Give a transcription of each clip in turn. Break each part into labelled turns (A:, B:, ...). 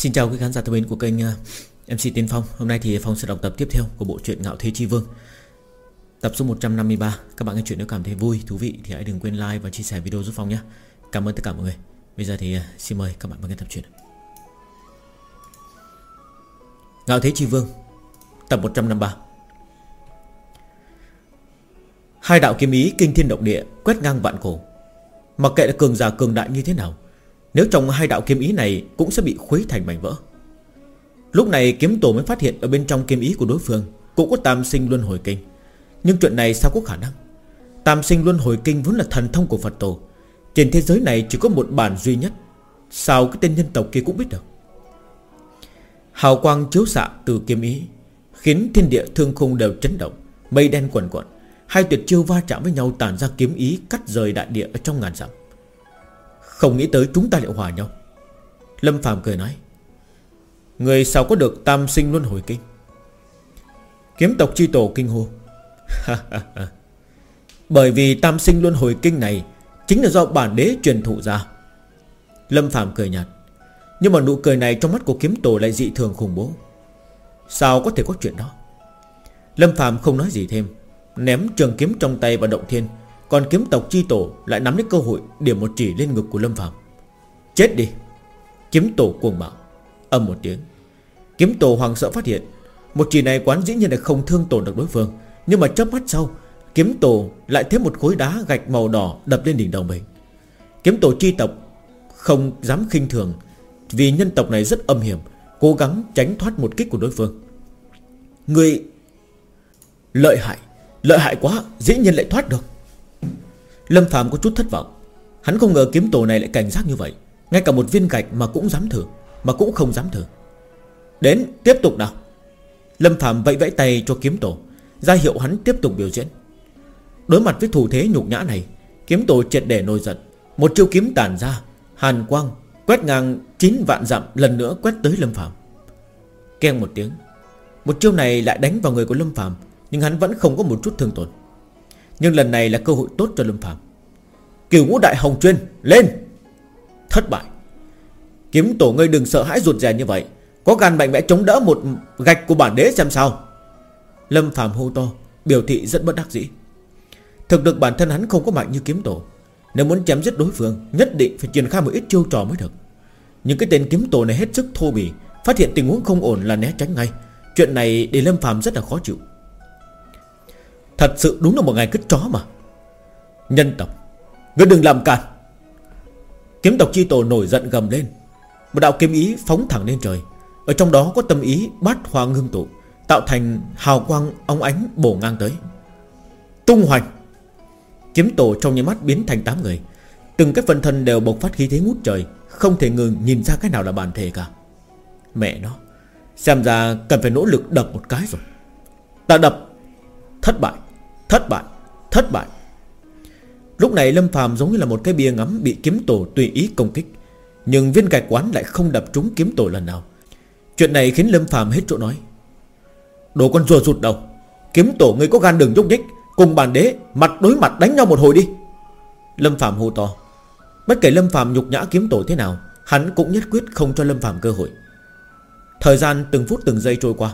A: Xin chào quý khán giả thân mến của kênh ờ, MC Tiến Phong. Hôm nay thì Phong sẽ đọc tập tiếp theo của bộ truyện Ngạo Thế Chi Vương. Tập số 153 Các bạn nghe chuyện nếu cảm thấy vui, thú vị Thì hãy đừng quên like và chia sẻ video giúp Phong nhé. Cảm ơn tất cả mọi người. Bây giờ thì ờ, xin mời các bạn vào nghe tập truyện. Ngạo Thế Chi Vương Tập 153 Hai đạo kiếm ý kinh thiên động địa Quét ngang vạn cổ. Mặc kệ là cường giả cường đại như thế nào nếu trong hai đạo kiếm ý này Cũng sẽ bị khuấy thành mảnh vỡ. Lúc này kiếm tổ mới phát hiện Ở bên trong kiếm ý của đối phương Cũng có tam sinh luân hồi kinh. Nhưng chuyện này sao có khả năng? Tam sinh luân hồi kinh vốn là thần thông của Phật tổ. Trên thế giới này chỉ có một bản duy nhất. Sao cái tên nhân tộc kia cũng biết được? Hào quang chiếu xạ từ kiếm ý Khiến thiên địa thương khung đều chấn động, Mây đen quẩn quẩn Hai tuyệt chiêu va chạm với nhau tản ra kiếm ý Cắt rời đại địa ở trong ngàn dặm. Không nghĩ tới chúng ta lại hòa nhau. Lâm Phạm cười nói, Người sao có được tam sinh luân hồi kinh? Kiếm tộc chi tổ kinh hô. Bởi vì tam sinh luân hồi kinh này Chính là do bản đế truyền thụ ra. Lâm Phạm cười nhạt, Nhưng mà nụ cười này trong mắt của kiếm tổ lại dị thường khủng bố. Sao có thể có chuyện đó? Lâm Phạm không nói gì thêm, Ném trường kiếm trong tay vào động thiên còn kiếm tộc chi tổ lại nắm lấy cơ hội Điểm một chỉ lên ngực của Lâm Phạm Chết đi, Kiếm tổ cuồng bạo. Âm một tiếng. Kiếm tổ hoàng sợ phát hiện, Một chỉ này quán dĩ nhiên là không thương tổn được đối phương, Nhưng mà chớp mắt sau, Kiếm tổ lại thêm một khối đá gạch màu đỏ Đập lên đỉnh đầu mình. Kiếm tổ chi tộc Không dám khinh thường, Vì nhân tộc này rất âm hiểm, Cố gắng tránh thoát một kích của đối phương. Người Lợi hại Lợi hại quá, Dĩ nhiên lại thoát được. Lâm Phạm có chút thất vọng. Hắn không ngờ kiếm tổ này lại cảnh giác như vậy. Ngay cả một viên gạch mà cũng dám thử, Mà cũng không dám thử. Đến, tiếp tục nào. Lâm Phạm vẫy vẫy tay cho kiếm tổ, ra hiệu hắn tiếp tục biểu diễn. Đối mặt với thủ thế nhục nhã này, Kiếm tổ triệt để nổi giận. Một chiêu kiếm tàn ra, Hàn quang, Quét ngang 9 vạn dặm, lần nữa quét tới Lâm Phạm Keng một tiếng. Một chiêu này lại đánh vào người của Lâm Phạm Nhưng hắn vẫn không có một chút thương tổn. Nhưng lần này là cơ hội tốt cho Lâm Phạm Kiều ngũ đại hồng chuyên Lên. Thất bại. Kiếm tổ ngươi đừng sợ hãi ruột rè như vậy. Có gan mạnh mẽ chống đỡ một gạch của bản đế xem sao. Lâm Phạm hô to, Biểu thị rất bất đắc dĩ. Thực lực bản thân hắn không có mạnh như kiếm tổ. Nếu muốn chém giết đối phương, Nhất định phải triển khai một ít chiêu trò mới được. Nhưng cái tên kiếm tổ này hết sức thô bỉ, Phát hiện tình huống không ổn là né tránh ngay. Chuyện này để Lâm Phạm rất là khó chịu. Thật sự đúng là một ngày cứt chó mà. Nhân tộc. Ngươi đừng làm cản Kiếm tộc chi tổ nổi giận gầm lên. Một đạo kiếm ý phóng thẳng lên trời. Ở trong đó có tâm ý bát hoa ngưng tụ, Tạo thành hào quang óng ánh bổ ngang tới. Tung hoành! Kiếm tổ trong nháy mắt biến thành 8 người. Từng cái phần thân đều bộc phát khí thế ngút trời, Không thể ngừng nhìn ra cái nào là bản thể cả. Mẹ nó, Xem ra cần phải nỗ lực đập một cái rồi. Ta đập. Thất bại Thất bại Thất bại. Lúc này Lâm phàm giống như là một cái bia ngắm Bị kiếm tổ tùy ý công kích. Nhưng viên gạch quán lại không đập trúng kiếm tổ lần nào. Chuyện này khiến Lâm phàm hết chỗ nói. Đồ con rùa rụt đầu, Kiếm tổ người có gan đừng nhúc nhích, Cùng bản đế mặt đối mặt đánh nhau một hồi đi. Lâm phàm hô to. Bất kể Lâm phàm nhục nhã kiếm tổ thế nào, Hắn cũng nhất quyết không cho Lâm phàm cơ hội. Thời gian từng phút từng giây trôi qua.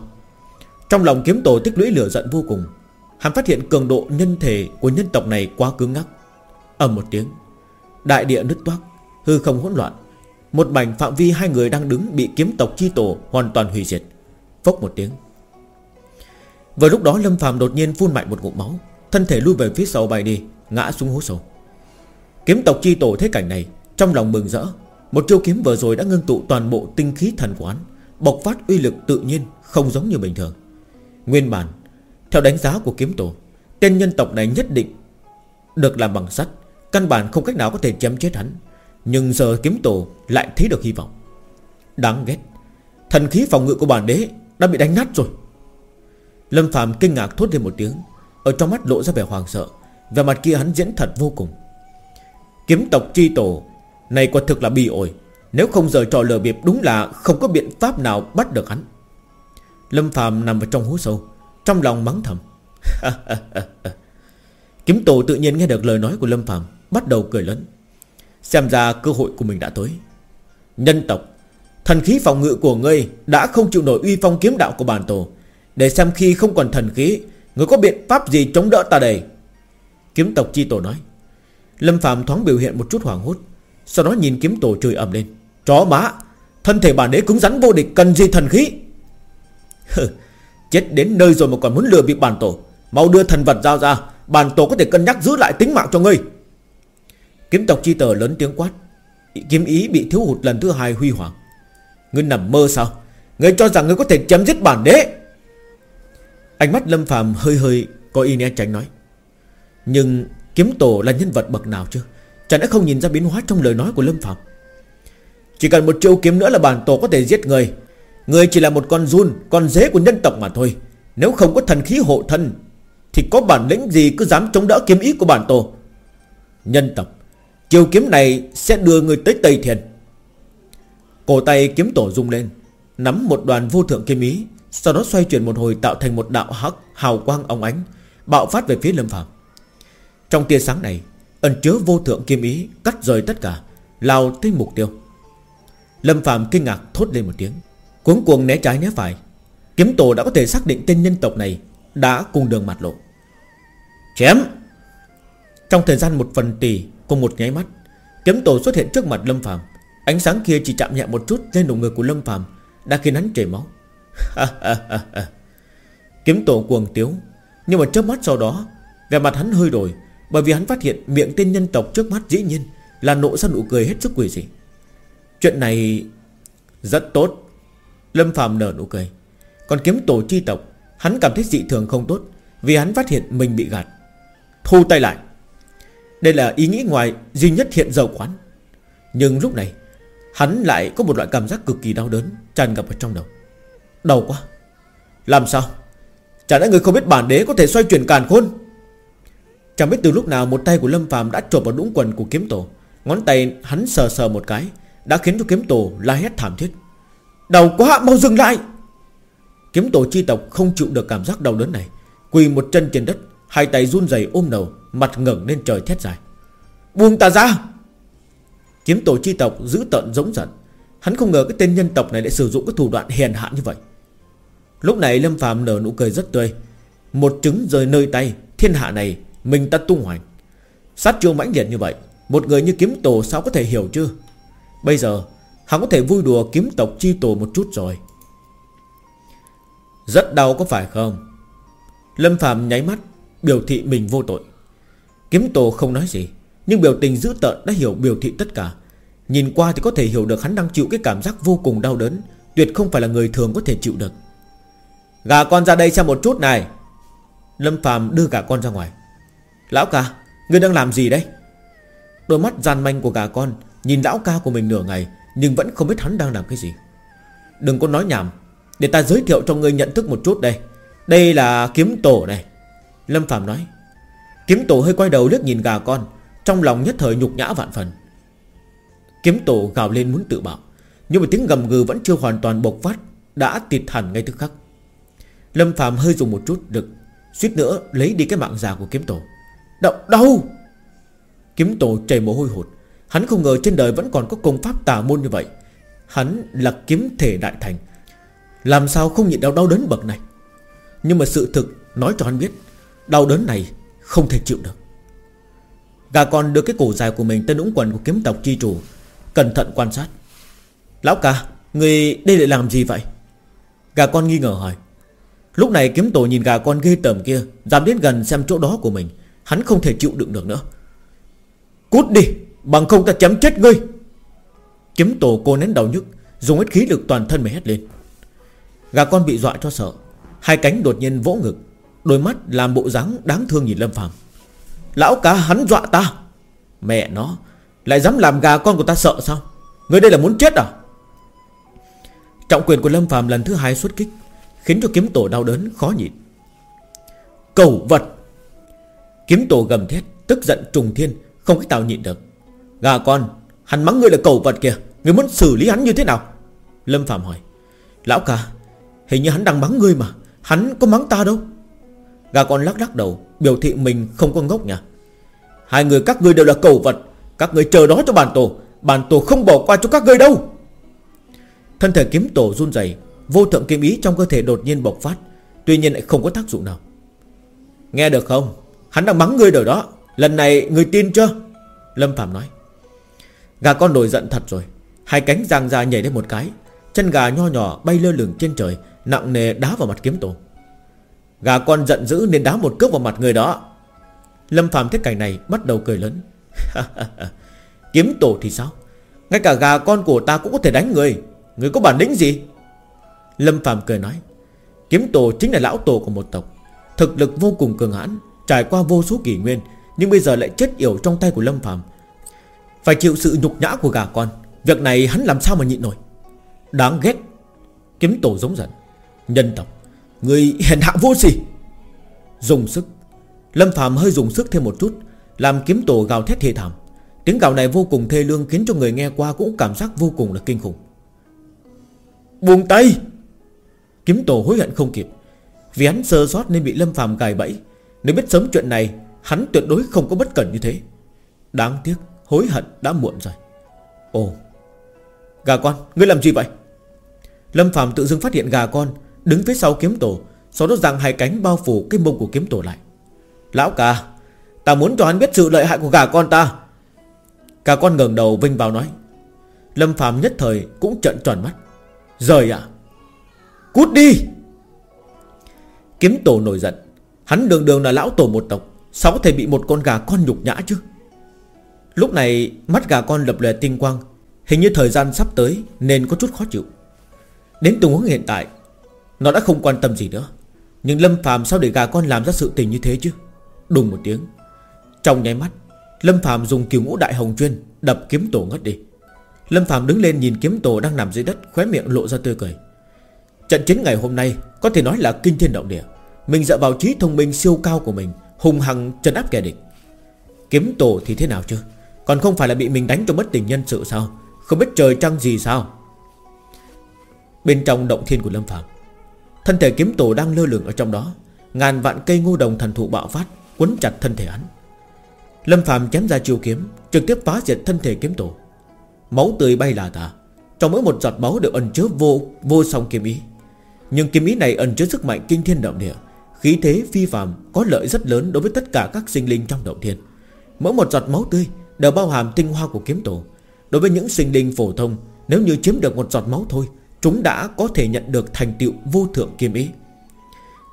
A: Trong lòng kiếm tổ tích lũy lửa giận vô cùng. Hắn phát hiện cường độ nhân thể của nhân tộc này quá cứng ngắc ầm một tiếng. Đại địa nứt toác, Hư không hỗn loạn. Một mảnh phạm vi hai người đang đứng Bị kiếm tộc chi tổ hoàn toàn hủy diệt. Phốc một tiếng. Vừa lúc đó Lâm phàm đột nhiên phun mạnh một ngụm máu, Thân thể lui về phía sau bay đi, Ngã xuống hố sâu. Kiếm tộc chi tổ thế cảnh này, Trong lòng mừng rỡ. Một chiêu kiếm vừa rồi đã ngưng tụ toàn bộ tinh khí thần quán, Bộc phát uy lực tự nhiên, Không giống như bình thường. Nguyên bản, Theo đánh giá của kiếm tổ, Tên nhân tộc này nhất định Được làm bằng sắt. Căn bản không cách nào có thể chém chết hắn. Nhưng giờ kiếm tổ lại thấy được hy vọng. Đáng ghét, Thần khí phòng ngự của bản đế Đã bị đánh nát rồi. Lâm Phạm kinh ngạc thốt lên một tiếng, Ở trong mắt lộ ra vẻ hoàng sợ Về mặt kia hắn diễn thật vô cùng. Kiếm tộc chi tổ Này quả thực là bị ổi, Nếu không giờ trò lừa bịp đúng là Không có biện pháp nào bắt được hắn. Lâm Phạm nằm vào trong hố sâu, Trong lòng mắng thầm. Kiếm tổ tự nhiên nghe được lời nói của Lâm Phạm Bắt đầu cười lớn. Xem ra cơ hội của mình đã tới. Nhân tộc, Thần khí phòng ngự của ngươi Đã không chịu nổi uy phong kiếm đạo của bản tổ. Để xem khi không còn thần khí, Ngươi có biện pháp gì chống đỡ ta đây? Kiếm tộc chi tổ nói. Lâm Phạm thoáng biểu hiện một chút hoảng hốt, Sau đó nhìn kiếm tổ trời ầm lên. Chó má, Thân thể bản đế cứng rắn vô địch, cần gì thần khí? Chết đến nơi rồi mà còn muốn lừa bịp bản tổ. Mau đưa thần vật giao ra, Bản tổ có thể cân nhắc giữ lại tính mạng cho ngươi. Kiếm tộc chi tờ lớn tiếng quát. Kiếm ý bị thiếu hụt lần thứ hai huy hoàng. Ngươi nằm mơ sao? Ngươi cho rằng ngươi có thể chém giết bản đế? Ánh mắt Lâm phàm hơi hơi Có ý né tránh nói. Nhưng kiếm tổ là nhân vật bậc nào chứ? Chẳng đã không nhìn ra biến hóa trong lời nói của Lâm phàm? Chỉ cần một chiêu kiếm nữa là bản tổ có thể giết người. Người chỉ là một con run, Con dế của nhân tộc mà thôi. Nếu không có thần khí hộ thân, Thì có bản lĩnh gì cứ dám chống đỡ kiếm ý của bản tổ? Nhân tộc. Chiêu kiếm này sẽ đưa người tới Tây Thiền Cổ tay kiếm tổ rung lên, Nắm một đoàn vô thượng kiếm ý, Sau đó xoay chuyển một hồi tạo thành một đạo hắc Hào quang óng ánh, Bạo phát về phía Lâm Phạm Trong tia sáng này, Ẩn chứa vô thượng kiếm ý Cắt rời tất cả, Lao tới mục tiêu. Lâm Phạm kinh ngạc thốt lên một tiếng Cuốn cuồng né trái né phải. Kiếm tổ đã có thể xác định tên nhân tộc này Đã cùng đường mặt lộ. Chém! Trong thời gian một phần tỷ Cùng một nháy mắt, Kiếm tổ xuất hiện trước mặt Lâm Phạm Ánh sáng kia chỉ chạm nhẹ một chút lên đầu người của Lâm Phạm Đã khiến hắn chảy máu. Kiếm tổ cuồng tiếu, Nhưng mà chớp mắt sau đó Về mặt hắn hơi đổi, Bởi vì hắn phát hiện miệng tên nhân tộc trước mắt dĩ nhiên Là nộ ra nụ cười hết sức quỷ dị. Chuyện này Rất tốt. Lâm Phạm nở nụ cười. Còn kiếm tổ chi tộc, Hắn cảm thấy dị thường không tốt, Vì hắn phát hiện mình bị gạt. Thu tay lại. Đây là ý nghĩ ngoài duy nhất hiện giờ quán Nhưng lúc này, Hắn lại có một loại cảm giác cực kỳ đau đớn Tràn ngập ở trong đầu. Đau quá. Làm sao? Chẳng lẽ người không biết bản đế có thể xoay chuyển càn khôn? Chẳng biết từ lúc nào Một tay của Lâm phàm đã trộm vào đũng quần của kiếm tổ. Ngón tay hắn sờ sờ một cái Đã khiến cho kiếm tổ la hét thảm thiết. Đau quá, mau dừng lại! Kiếm tổ chi tộc không chịu được cảm giác đau đớn này, Quỳ một chân trên đất Hai tay run rẩy ôm đầu, Mặt ngẩng lên trời thét dài. Buông ta ra! Kiếm tổ chi tộc giữ tận giống giận. Hắn không ngờ cái tên nhân tộc này lại sử dụng cái thủ đoạn hèn hạ như vậy. Lúc này Lâm phàm nở nụ cười rất tươi. Một trứng rơi nơi tay, Thiên hạ này mình ta tung hoành. Sát chiêu mãnh liệt như vậy, Một người như kiếm tổ sao có thể hiểu chưa Bây giờ, Hắn có thể vui đùa kiếm tộc chi tổ một chút rồi. Rất đau có phải không? Lâm phàm nháy mắt Biểu thị mình vô tội. Kiếm tổ không nói gì, Nhưng biểu tình dữ tợn đã hiểu biểu thị tất cả. Nhìn qua thì có thể hiểu được hắn đang chịu cái cảm giác vô cùng đau đớn, Tuyệt không phải là người thường có thể chịu được. Gà con ra đây xem một chút này. Lâm phàm đưa gà con ra ngoài. Lão ca, Ngươi đang làm gì đấy? Đôi mắt gian manh của gà con Nhìn lão ca của mình nửa ngày, Nhưng vẫn không biết hắn đang làm cái gì. Đừng có nói nhảm, Để ta giới thiệu cho ngươi nhận thức một chút đây. Đây là kiếm tổ này. Lâm Phạm nói Kiếm tổ hơi quay đầu liếc nhìn gà con Trong lòng nhất thời nhục nhã vạn phần. Kiếm tổ gào lên muốn tự bảo Nhưng mà tiếng gầm gừ vẫn chưa hoàn toàn bộc phát Đã tịt hẳn ngay tức khắc. Lâm Phạm hơi dùng một chút lực Suýt nữa lấy đi cái mạng già của kiếm tổ. Đau, đau Kiếm tổ chảy mồ hôi hột Hắn không ngờ trên đời vẫn còn có công pháp tà môn như vậy. Hắn là kiếm thể đại thành Làm sao không nhịn đau đau đớn bậc này? Nhưng mà sự thực nói cho hắn biết Đau đớn này không thể chịu được. Gà con đưa cái cổ dài của mình Tới ủng quần của kiếm tộc chi chủ, Cẩn thận quan sát. Lão ca, Người đây lại làm gì vậy? Gà con nghi ngờ hỏi. Lúc này kiếm tổ nhìn gà con ghê tởm kia, Dám đến gần xem chỗ đó của mình, Hắn không thể chịu đựng được nữa. Cút đi, Bằng không ta chấm chết ngươi. Kiếm tổ cô nén đầu nhức, Dùng hết khí lực toàn thân mà hét lên. Gà con bị dọa cho sợ, Hai cánh đột nhiên vỗ ngực. Đôi mắt làm bộ dáng đáng thương nhìn Lâm Phạm Lão cá hắn dọa ta. Mẹ nó, Lại dám làm gà con của ta sợ sao? Người đây là muốn chết à? Trọng quyền của Lâm Phạm lần thứ hai xuất kích, Khiến cho kiếm tổ đau đớn khó nhịn. Cầu vật. Kiếm tổ gầm thét, Tức giận trùng thiên, Không cách nào nhịn được. Gà con, Hắn mắng ngươi là cầu vật kìa, Ngươi muốn xử lý hắn như thế nào? Lâm Phạm hỏi. Lão ca, Hình như hắn đang mắng ngươi mà, Hắn có mắng ta đâu? Gà con lắc lắc đầu, Biểu thị mình không có ngốc nhỉ? Hai người các ngươi đều là cầu vật, Các ngươi chờ đó cho bản tổ Bản tổ không bỏ qua cho các ngươi đâu. Thân thể kiếm tổ run rẩy, Vô thượng kiếm ý trong cơ thể đột nhiên bộc phát, Tuy nhiên lại không có tác dụng nào. Nghe được không? Hắn đang mắng ngươi đời đó, Lần này ngươi tin chưa? Lâm Phạm nói. Gà con nổi giận thật rồi, Hai cánh giang ra nhảy lên một cái, Chân gà nho nhỏ bay lơ lửng trên trời, Nặng nề đá vào mặt kiếm tổ. Gà con giận dữ nên đá một cước vào mặt người đó. Lâm Phạm thấy cảnh này Bắt đầu cười lớn. Kiếm tổ thì sao? Ngay cả gà con của ta cũng có thể đánh người. Người có bản lĩnh gì? Lâm Phạm cười nói. Kiếm tổ chính là lão tổ của một tộc. Thực lực vô cùng cường hãn, Trải qua vô số kỷ nguyên, Nhưng bây giờ lại chết yểu trong tay của Lâm Phạm Phải chịu sự nhục nhã của gà con, Việc này hắn làm sao mà nhịn nổi? Đáng ghét. Kiếm tổ giống giận. Nhân tộc. Người hèn hạ vô sỉ. Dùng sức. Lâm Phạm hơi dùng sức thêm một chút, Làm kiếm tổ gào thét thê thảm. Tiếng gào này vô cùng thê lương Khiến cho người nghe qua cũng cảm giác vô cùng là kinh khủng. Buông tay! Kiếm tổ hối hận không kịp. Vì hắn sơ sót nên bị Lâm Phạm gài bẫy. Nếu biết sớm chuyện này, Hắn tuyệt đối không có bất cẩn như thế. Đáng tiếc, hối hận đã muộn rồi. Ồ! Gà con, Ngươi làm gì vậy? Lâm Phạm tự dưng phát hiện gà con Đứng phía sau kiếm tổ, Sau đó giằng hai cánh bao phủ cái mông của kiếm tổ lại. Lão ca, Ta muốn cho hắn biết sự lợi hại của gà con ta. Gà con ngẩng đầu vinh vào nói. Lâm Phạm nhất thời cũng trận tròn mắt. Rời ạ. Cút đi. Kiếm tổ nổi giận. Hắn đường đường là lão tổ một tộc, Sao có thể bị một con gà con nhục nhã chứ? Lúc này, mắt gà con lập lè tinh quang. Hình như thời gian sắp tới Nên có chút khó chịu. Đến tình huống hiện tại nó đã không quan tâm gì nữa. Nhưng Lâm Phạm sao để gà con làm ra sự tình như thế chứ? Đùng một tiếng. Trong nháy mắt, Lâm Phạm dùng kiều ngũ đại hồng chuyên Đập kiếm tổ ngất đi. Lâm Phạm đứng lên nhìn kiếm tổ đang nằm dưới đất, Khóe miệng lộ ra tươi cười. Trận chiến ngày hôm nay Có thể nói là kinh thiên động địa. Mình dựa vào trí thông minh siêu cao của mình, Hùng hằng trấn áp kẻ địch. Kiếm tổ thì thế nào chứ? Còn không phải là bị mình đánh cho bất tình nhân sự sao? Không biết trời trăng gì sao? Bên trong động thiên của Lâm Phạm Thân thể kiếm tổ đang lơ lửng ở trong đó. Ngàn vạn cây ngô đồng thần thụ bạo phát, Quấn chặt thân thể hắn. Lâm Phạm chém ra chiêu kiếm, Trực tiếp phá diệt thân thể kiếm tổ. Máu tươi bay là tả, Trong mỗi một giọt máu đều ẩn chứa vô vô song kiếm ý. Nhưng kiếm ý này ẩn chứa sức mạnh kinh thiên động địa, Khí thế phi phàm, có lợi rất lớn đối với tất cả các sinh linh trong động thiên. Mỗi một giọt máu tươi đều bao hàm tinh hoa của kiếm tổ. Đối với những sinh linh phổ thông, Nếu như chiếm được một giọt máu thôi Chúng đã có thể nhận được thành tựu vô thượng kiếm ý.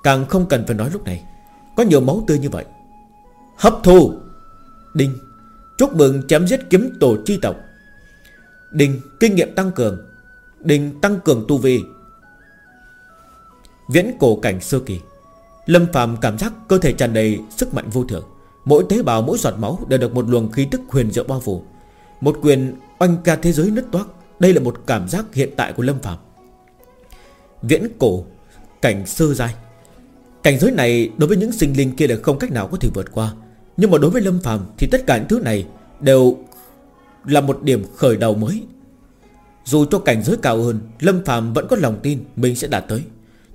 A: Càng không cần phải nói lúc này, Có nhiều máu tươi như vậy. Hấp thu. Đinh. Chúc mừng chém giết kiếm tổ chi tộc. Đinh. Kinh nghiệm tăng cường. Đinh. Tăng cường tu vi. Viễn cổ cảnh sơ kỳ. Lâm phàm cảm giác cơ thể tràn đầy sức mạnh vô thượng. Mỗi tế bào, mỗi giọt máu đều được một luồng khí tức huyền diệu bao phủ. Một quyền oanh ca thế giới nứt toác. Đây là một cảm giác hiện tại của Lâm Phạm Viễn cổ, Cảnh sơ giai. Cảnh giới này đối với những sinh linh kia là không cách nào có thể vượt qua. Nhưng mà đối với Lâm Phạm Thì tất cả những thứ này đều Là một điểm khởi đầu mới. Dù cho cảnh giới cao hơn, Lâm Phạm vẫn có lòng tin mình sẽ đạt tới.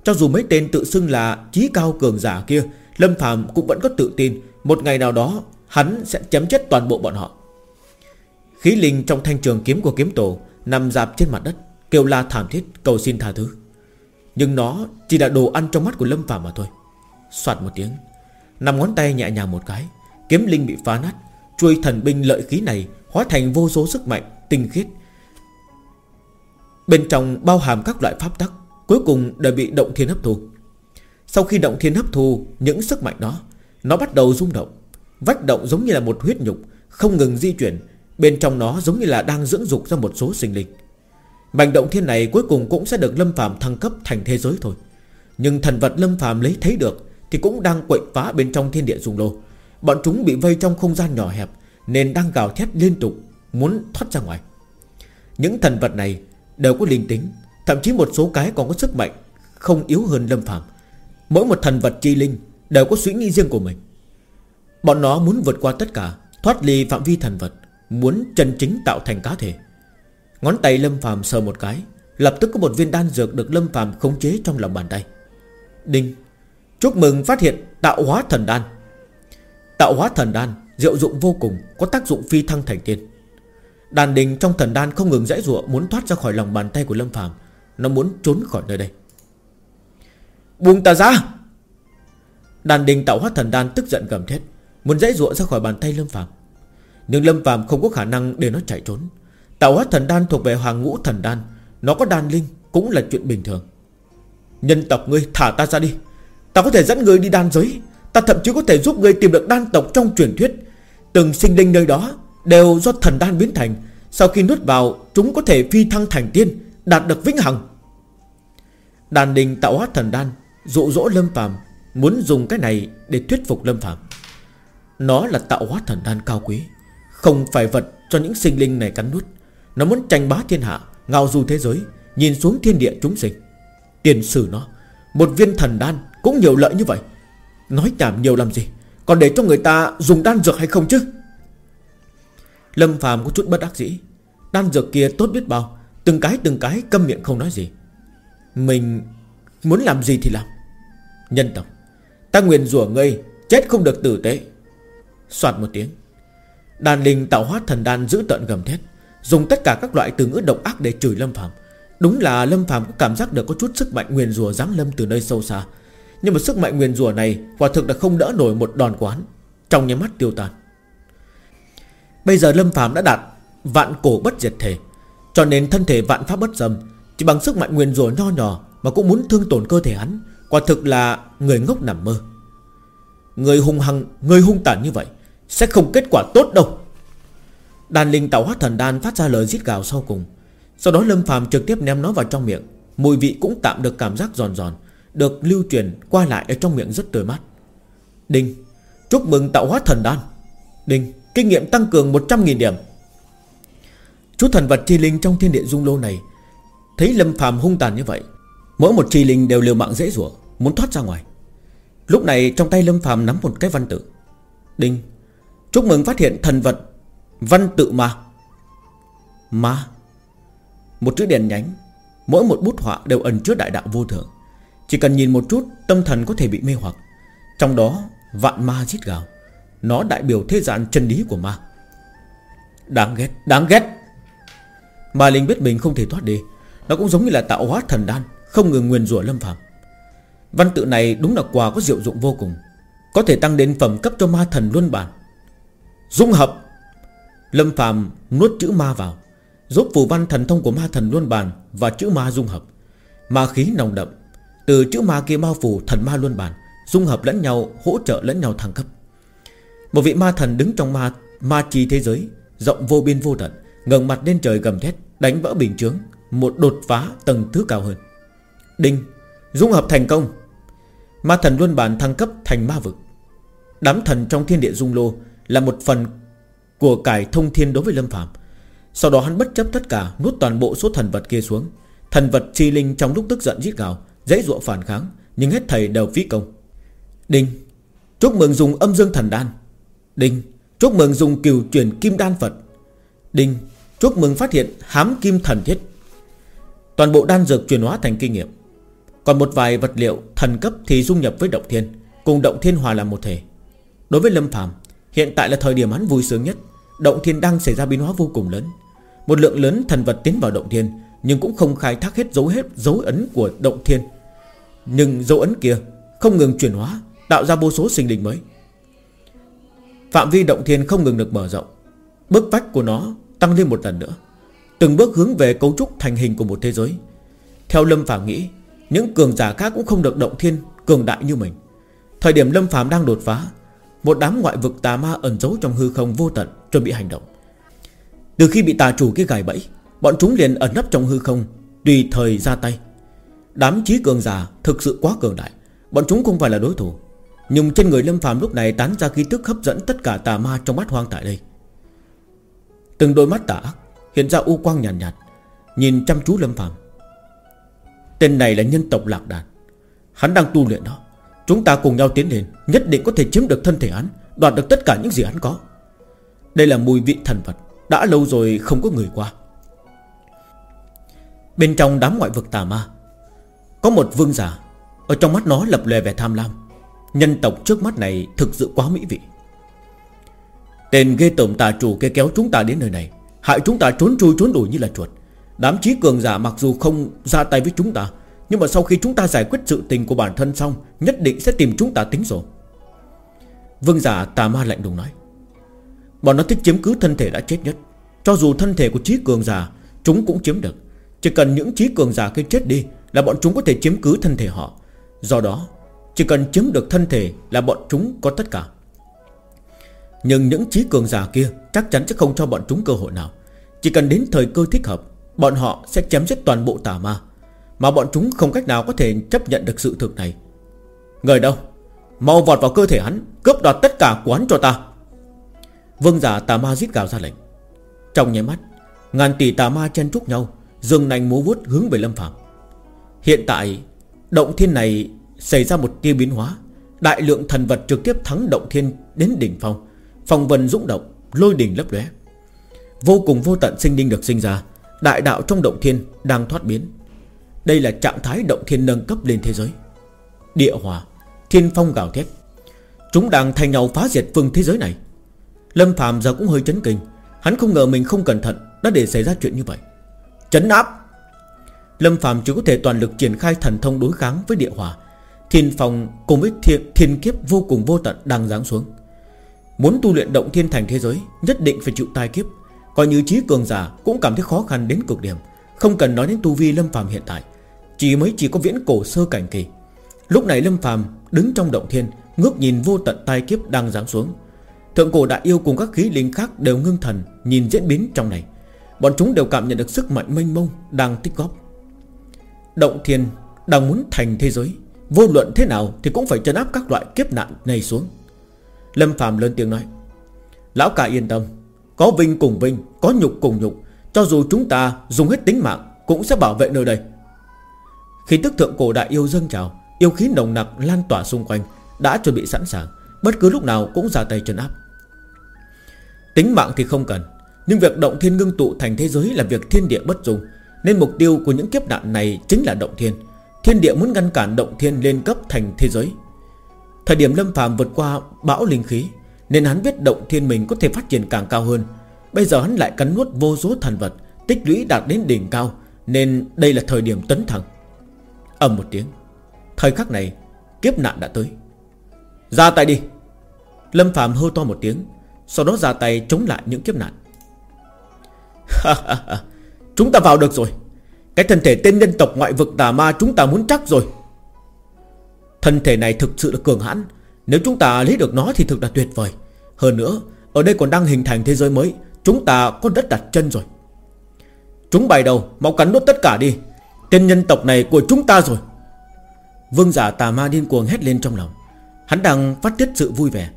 A: Cho dù mấy tên tự xưng là trí cao cường giả kia, Lâm Phạm cũng vẫn có tự tin Một ngày nào đó hắn sẽ chấm chết toàn bộ bọn họ. Khí linh trong thanh trường kiếm của kiếm tổ Nằm dạp trên mặt đất, Kêu la thảm thiết, cầu xin tha thứ. Nhưng nó chỉ là đồ ăn trong mắt của Lâm Phạm mà thôi. Xoạt một tiếng Nằm ngón tay nhẹ nhàng một cái, Kiếm linh bị phá nát, Chuôi thần binh lợi khí này Hóa thành vô số sức mạnh, tinh khiết. Bên trong bao hàm các loại pháp tắc, Cuối cùng đều bị động thiên hấp thu. Sau khi động thiên hấp thu Những sức mạnh đó, Nó bắt đầu rung động, Vách động giống như là một huyết nhục, Không ngừng di chuyển Bên trong nó giống như là đang dưỡng dục ra một số sinh linh. Mảnh động thiên này cuối cùng cũng sẽ được Lâm phàm thăng cấp thành thế giới thôi. Nhưng thần vật Lâm phàm lấy thấy được Thì cũng đang quậy phá bên trong thiên địa dung lô. Bọn chúng bị vây trong không gian nhỏ hẹp Nên đang gào thét liên tục, Muốn thoát ra ngoài. Những thần vật này đều có linh tính, Thậm chí một số cái còn có sức mạnh Không yếu hơn Lâm Phạm Mỗi một thần vật chi linh Đều có suy nghĩ riêng của mình. Bọn nó muốn vượt qua tất cả, Thoát ly phạm vi thần vật. Muốn chân chính tạo thành cá thể. Ngón tay Lâm phàm sờ một cái, Lập tức có một viên đan dược được Lâm phàm khống chế trong lòng bàn tay. Đinh, Chúc mừng phát hiện tạo hóa thần đan. Tạo hóa thần đan, Diệu dụng vô cùng, Có tác dụng phi thăng thành tiên. Đàn đình trong thần đan không ngừng dãy ruộng Muốn thoát ra khỏi lòng bàn tay của Lâm phàm, Nó muốn trốn khỏi nơi đây. Buông ta ra! Đàn đình tạo hóa thần đan tức giận gầm thét, Muốn dãy ruộng ra khỏi bàn tay Lâm phàm. Nhưng Lâm Phạm không có khả năng để nó chạy trốn. Tạo hóa thần đan thuộc về hoàng ngũ thần đan, Nó có đan linh cũng là chuyện bình thường. Nhân tộc ngươi thả ta ra đi. Ta có thể dẫn ngươi đi đan giới. Ta thậm chí có thể giúp ngươi tìm được đan tộc trong truyền thuyết. Từng sinh linh nơi đó Đều do thần đan biến thành. Sau khi nuốt vào, Chúng có thể phi thăng thành tiên, Đạt được vĩnh hằng. Đàn đình tạo hóa thần đan Dụ dỗ Lâm Phạm Muốn dùng cái này để thuyết phục Lâm Phạm Nó là tạo hóa thần đan cao quý. Không phải vật cho những sinh linh này cắn nuốt. Nó muốn tranh bá thiên hạ, Ngao du thế giới, Nhìn xuống thiên địa chúng sinh. Tiền sử nó, Một viên thần đan cũng nhiều lợi như vậy. Nói nhảm nhiều làm gì? Còn để cho người ta dùng đan dược hay không chứ? Lâm Phạm có chút bất đắc dĩ. Đan dược kia tốt biết bao, Từng cái từng cái câm miệng không nói gì. Mình muốn làm gì thì làm. Nhân tộc, Ta nguyện rủa ngươi, Chết không được tử tế. Xoạt một tiếng. Đàn linh tạo hóa thần đan giữ tận gầm thét, Dùng tất cả các loại từ ngữ độc ác để chửi Lâm Phạm Đúng là Lâm Phạm có cảm giác được có chút sức mạnh nguyền rùa giáng lâm từ nơi sâu xa. Nhưng mà sức mạnh nguyền rùa này Quả thực là không đỡ nổi một đòn quán Trong nhà mắt tiêu tan Bây giờ Lâm Phạm đã đạt Vạn cổ bất diệt thể, Cho nên thân thể vạn pháp bất dâm, Chỉ bằng sức mạnh nguyền rùa nho nhỏ Mà cũng muốn thương tổn cơ thể hắn, Quả thực là người ngốc nằm mơ. Người hung hăng, Người hung tàn như vậy sẽ không kết quả tốt đâu. Đàn linh tạo hóa thần đan phát ra lời giết gào sau cùng. Sau đó Lâm phàm trực tiếp ném nó vào trong miệng. Mùi vị cũng tạm được cảm giác giòn giòn, Được lưu truyền qua lại ở trong miệng rất tươi mát. Đinh, Chúc mừng tạo hóa thần đan. Đinh, Kinh nghiệm tăng cường 100.000 điểm. Chú thần vật chi linh trong thiên địa dung lô này, Thấy Lâm phàm hung tàn như vậy, Mỗi một chi linh đều liều mạng dễ dụa, Muốn thoát ra ngoài. Lúc này trong tay Lâm phàm nắm một cái văn tự. Đinh Chúc mừng phát hiện thần vật Văn tự ma. Ma. Một chữ đèn nhánh. Mỗi một bút họa đều ẩn chứa đại đạo vô thượng. Chỉ cần nhìn một chút Tâm thần có thể bị mê hoặc. Trong đó vạn ma giết gào. Nó đại biểu thế gian chân lý của ma. Đáng ghét, đáng ghét. Ma Linh biết mình không thể thoát đi. Nó cũng giống như là tạo hóa thần đan Không ngừng nguyền rủa lâm phạm Văn tự này đúng là quà có diệu dụng vô cùng. Có thể tăng đến phẩm cấp cho ma thần luân bản. Dung hợp. Lâm Phạm nuốt chữ ma vào, Giúp phù văn thần thông của ma thần luân bàn Và chữ ma dung hợp. Ma khí nồng đậm, Từ chữ ma kia bao phủ thần ma luân bàn, Dung hợp lẫn nhau, hỗ trợ lẫn nhau thăng cấp. Một vị ma thần đứng trong ma Ma chi thế giới, Rộng vô biên vô tận, ngẩng mặt lên trời gầm thét, Đánh vỡ bình chướng, Một đột phá tầng thứ cao hơn. Đinh, Dung hợp thành công. Ma thần luân bàn thăng cấp thành ma vực. Đám thần trong thiên địa dung lô là một phần của cải thông thiên đối với Lâm Phạm Sau đó hắn bất chấp tất cả, Nuốt toàn bộ số thần vật kia xuống. Thần vật chi linh trong lúc tức giận giết gào, dễ dụa phản kháng, Nhưng hết thầy đều phí công. Đinh, Chúc mừng dùng âm dương thần đan. Đinh, Chúc mừng dùng kiều truyền kim đan Phật. Đinh, Chúc mừng phát hiện hám kim thần thiết. Toàn bộ đan dược chuyển hóa thành kinh nghiệm. Còn một vài vật liệu thần cấp thì dung nhập với động thiên, Cùng động thiên hòa làm một thể. Đối với Lâm Phạm Hiện tại là thời điểm hắn vui sướng nhất. Động thiên đang xảy ra biến hóa vô cùng lớn. Một lượng lớn thần vật tiến vào động thiên, Nhưng cũng không khai thác hết dấu hết, dấu ấn của động thiên. Nhưng dấu ấn kia Không ngừng chuyển hóa, Tạo ra vô số sinh linh mới. Phạm vi động thiên không ngừng được mở rộng. Bước vách của nó tăng lên một lần nữa. Từng bước hướng về cấu trúc thành hình của một thế giới. Theo Lâm Phạm nghĩ, Những cường giả khác cũng không được động thiên Cường đại như mình. Thời điểm Lâm Phạm đang đột phá một đám ngoại vực tà ma ẩn giấu trong hư không vô tận Chuẩn bị hành động. Từ khi bị tà chủ kia gài bẫy Bọn chúng liền ẩn nấp trong hư không Tùy thời ra tay. Đám trí cường giả thực sự quá cường đại Bọn chúng không phải là đối thủ. Nhưng trên người Lâm phàm lúc này tán ra khí tức hấp dẫn tất cả tà ma trong mắt hoang tại đây. Từng đôi mắt tả Hiện ra u quang nhàn nhạt, nhạt Nhìn chăm chú Lâm phàm. Tên này là nhân tộc lạc đàn. Hắn đang tu luyện đó. Chúng ta cùng nhau tiến lên, Nhất định có thể chiếm được thân thể hắn, Đoạt được tất cả những gì hắn có. Đây là mùi vị thần vật, Đã lâu rồi không có người qua. Bên trong đám ngoại vực tà ma, Có một vương giả, Ở trong mắt nó lập lè vẻ tham lam. Nhân tộc trước mắt này thực sự quá mỹ vị. Tên ghê tởm tà chủ kia kéo chúng ta đến nơi này, Hại chúng ta trốn chui trốn đuổi như là chuột. Đám trí cường giả mặc dù không ra tay với chúng ta nhưng mà sau khi chúng ta giải quyết sự tình của bản thân xong, Nhất định sẽ tìm chúng ta tính rồi. Vương giả tà ma lạnh lùng nói, Bọn nó thích chiếm cứ thân thể đã chết nhất. Cho dù thân thể của trí cường giả, Chúng cũng chiếm được. Chỉ cần những trí cường giả kia chết đi Là bọn chúng có thể chiếm cứ thân thể họ. Do đó, Chỉ cần chiếm được thân thể Là bọn chúng có tất cả. Nhưng những trí cường giả kia Chắc chắn sẽ không cho bọn chúng cơ hội nào. Chỉ cần đến thời cơ thích hợp, Bọn họ sẽ chém giết toàn bộ tà ma. Mà bọn chúng không cách nào có thể chấp nhận được sự thực này. Người đâu? Mau vọt vào cơ thể hắn, Cướp đoạt tất cả của hắn cho ta. Vương giả tà ma giết gào ra lệnh. Trong nháy mắt, Ngàn tỷ tà ma chen chúc nhau Dương nành múa vuốt hướng về Lâm Phạm Hiện tại, Động thiên này xảy ra một tia biến hóa. Đại lượng thần vật trực tiếp thắng động thiên đến đỉnh phong Phòng vần dũng động, Lôi đỉnh lấp lóe. Vô cùng vô tận sinh linh được sinh ra, Đại đạo trong động thiên đang thoát biến. Đây là trạng thái động thiên nâng cấp lên thế giới. Địa hòa Thiên phong gào thét. Chúng đang thay nhau phá diệt phương thế giới này. Lâm Phạm giờ cũng hơi chấn kinh. Hắn không ngờ mình không cẩn thận Đã để xảy ra chuyện như vậy. Chấn áp! Lâm Phạm chỉ có thể toàn lực triển khai thần thông đối kháng với địa hỏa. Thiên phong cùng với thiên, thiên kiếp vô cùng vô tận đang giáng xuống. Muốn tu luyện động thiên thành thế giới Nhất định phải chịu tai kiếp. Coi như trí cường giả cũng cảm thấy khó khăn đến cực điểm. Không cần nói đến tu vi Lâm Phạm hiện tại, Chỉ mới chỉ có viễn cổ sơ cảnh kỳ Lúc này Lâm Phạm đứng trong động thiên, Ngước nhìn vô tận tai kiếp đang giáng xuống. Thượng cổ đại yêu cùng các khí linh khác đều ngưng thần, Nhìn diễn biến trong này. Bọn chúng đều cảm nhận được sức mạnh mênh mông Đang tích góp. Động thiên đang muốn thành thế giới, Vô luận thế nào thì cũng phải chấn áp các loại kiếp nạn này xuống. Lâm Phạm lớn tiếng nói, Lão cả yên tâm, Có vinh cùng vinh, Có nhục cùng nhục cho dù chúng ta dùng hết tính mạng Cũng sẽ bảo vệ nơi đây. Khi tức thượng cổ đại yêu dâng trào, Yêu khí nồng nặc lan tỏa xung quanh, Đã chuẩn bị sẵn sàng, Bất cứ lúc nào cũng ra tay trấn áp. Tính mạng thì không cần, Nhưng việc động thiên ngưng tụ thành thế giới Là việc thiên địa bất dung, Nên mục tiêu của những kiếp nạn này chính là động thiên. Thiên địa muốn ngăn cản động thiên lên cấp thành thế giới. Thời điểm Lâm phàm vượt qua bão linh khí, Nên hắn biết động thiên mình có thể phát triển càng cao hơn Bây giờ hắn lại cắn nuốt vô số thần vật, Tích lũy đạt đến đỉnh cao, Nên đây là thời điểm tấn thẳng ầm một tiếng, Thời khắc này, Kiếp nạn đã tới. Ra tay đi! Lâm Phạm hô to một tiếng, Sau đó ra tay chống lại những kiếp nạn. Chúng ta vào được rồi. Cái thân thể tên nhân tộc ngoại vực tà ma Chúng ta muốn chắc rồi. Thân thể này thực sự là cường hãn. Nếu chúng ta lấy được nó thì thực là tuyệt vời. Hơn nữa, Ở đây còn đang hình thành thế giới mới. Chúng ta có đất đặt chân rồi. Chúng bày đầu, Mau cắn nốt tất cả đi. Tên nhân tộc này của chúng ta rồi. Vương giả tà ma điên cuồng hét lên trong lòng. Hắn đang phát tiết sự vui vẻ.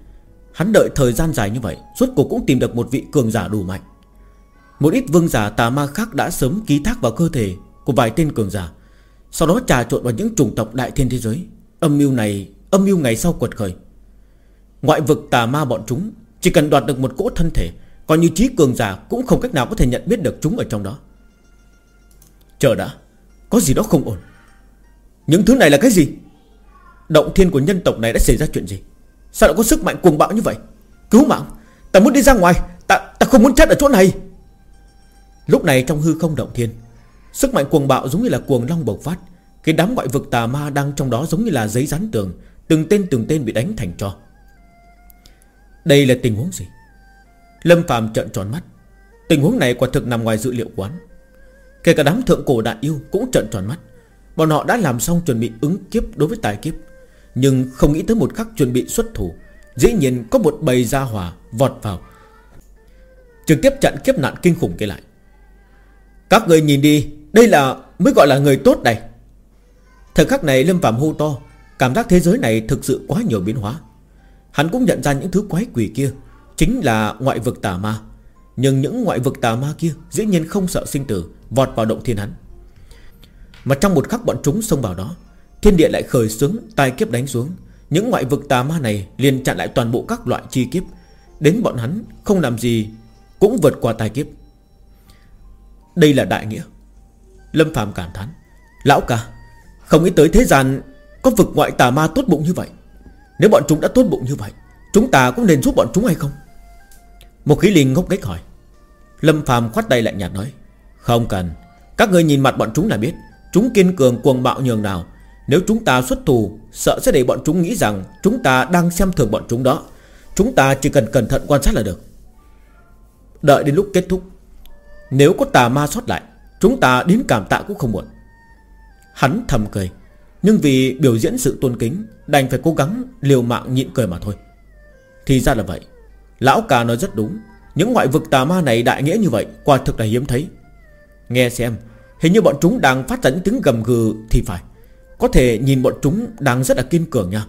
A: Hắn đợi thời gian dài như vậy, Suốt cuộc cũng tìm được một vị cường giả đủ mạnh. Một ít vương giả tà ma khác đã sớm ký thác vào cơ thể Của vài tên cường giả, Sau đó trà trộn vào những chủng tộc đại thiên thế giới. Âm mưu này, Âm mưu ngày sau quật khởi. Ngoại vực tà ma bọn chúng Chỉ cần đoạt được một cỗ thân thể còn như trí cường giả cũng không cách nào có thể nhận biết được chúng ở trong đó. Chờ đã Có gì đó không ổn. Những thứ này là cái gì? Động thiên của nhân tộc này đã xảy ra chuyện gì? Sao lại có sức mạnh cuồng bạo như vậy? Cứu mạng Ta muốn đi ra ngoài Ta, ta không muốn chết ở chỗ này. Lúc này trong hư không động thiên Sức mạnh cuồng bạo giống như là cuồng long bộc phát. Cái đám ngoại vực tà ma đang trong đó giống như là giấy rán tường Từng tên từng tên bị đánh thành cho. Đây là tình huống gì? Lâm Phạm trợn tròn mắt. Tình huống này quả thực nằm ngoài dự liệu quán Kể cả đám thượng cổ đại yêu cũng trợn tròn mắt. Bọn họ đã làm xong chuẩn bị ứng kiếp đối với tài kiếp, Nhưng không nghĩ tới một khắc chuẩn bị xuất thủ, Dĩ nhiên có một bầy gia hỏa vọt vào, Trực tiếp chặn kiếp nạn kinh khủng kia lại. Các người nhìn đi, Đây là, mới gọi là người tốt này. Thời khắc này Lâm Phạm hô to, Cảm giác thế giới này thực sự quá nhiều biến hóa. Hắn cũng nhận ra những thứ quái quỷ kia Chính là ngoại vực tà ma. Nhưng những ngoại vực tà ma kia Dĩ nhiên không sợ sinh tử, Vọt vào động thiên hắn. Mà trong một khắc bọn chúng xông vào đó, Thiên địa lại khởi xướng, tai kiếp đánh xuống. Những ngoại vực tà ma này liền chặn lại toàn bộ các loại chi kiếp. Đến bọn hắn không làm gì, Cũng vượt qua tai kiếp. Đây là đại nghĩa. Lâm phàm cảm thán, Lão ca, Không nghĩ tới thế gian Có vực ngoại tà ma tốt bụng như vậy. Nếu bọn chúng đã tốt bụng như vậy Chúng ta cũng nên giúp bọn chúng hay không? Một khí linh ngốc nghếch hỏi. Lâm phàm khoát tay lạnh nhạt nói. Không cần. Các người nhìn mặt bọn chúng là biết, Chúng kiên cường cuồng bạo nhường nào. Nếu chúng ta xuất thù, Sợ sẽ để bọn chúng nghĩ rằng Chúng ta đang xem thường bọn chúng đó. Chúng ta chỉ cần cẩn thận quan sát là được. Đợi đến lúc kết thúc, Nếu có tà ma sót lại, Chúng ta đến cảm tạ cũng không muộn. Hắn thầm cười, Nhưng vì biểu diễn sự tôn kính, Đành phải cố gắng liều mạng nhịn cười mà thôi. Thì ra là vậy. Lão ca nói rất đúng. Những ngoại vực tà ma này đại nghĩa như vậy, Quả thực là hiếm thấy. Nghe xem, Hình như bọn chúng đang phát ra những tiếng gầm gừ thì phải. Có thể nhìn bọn chúng đang rất là kiên cường nha.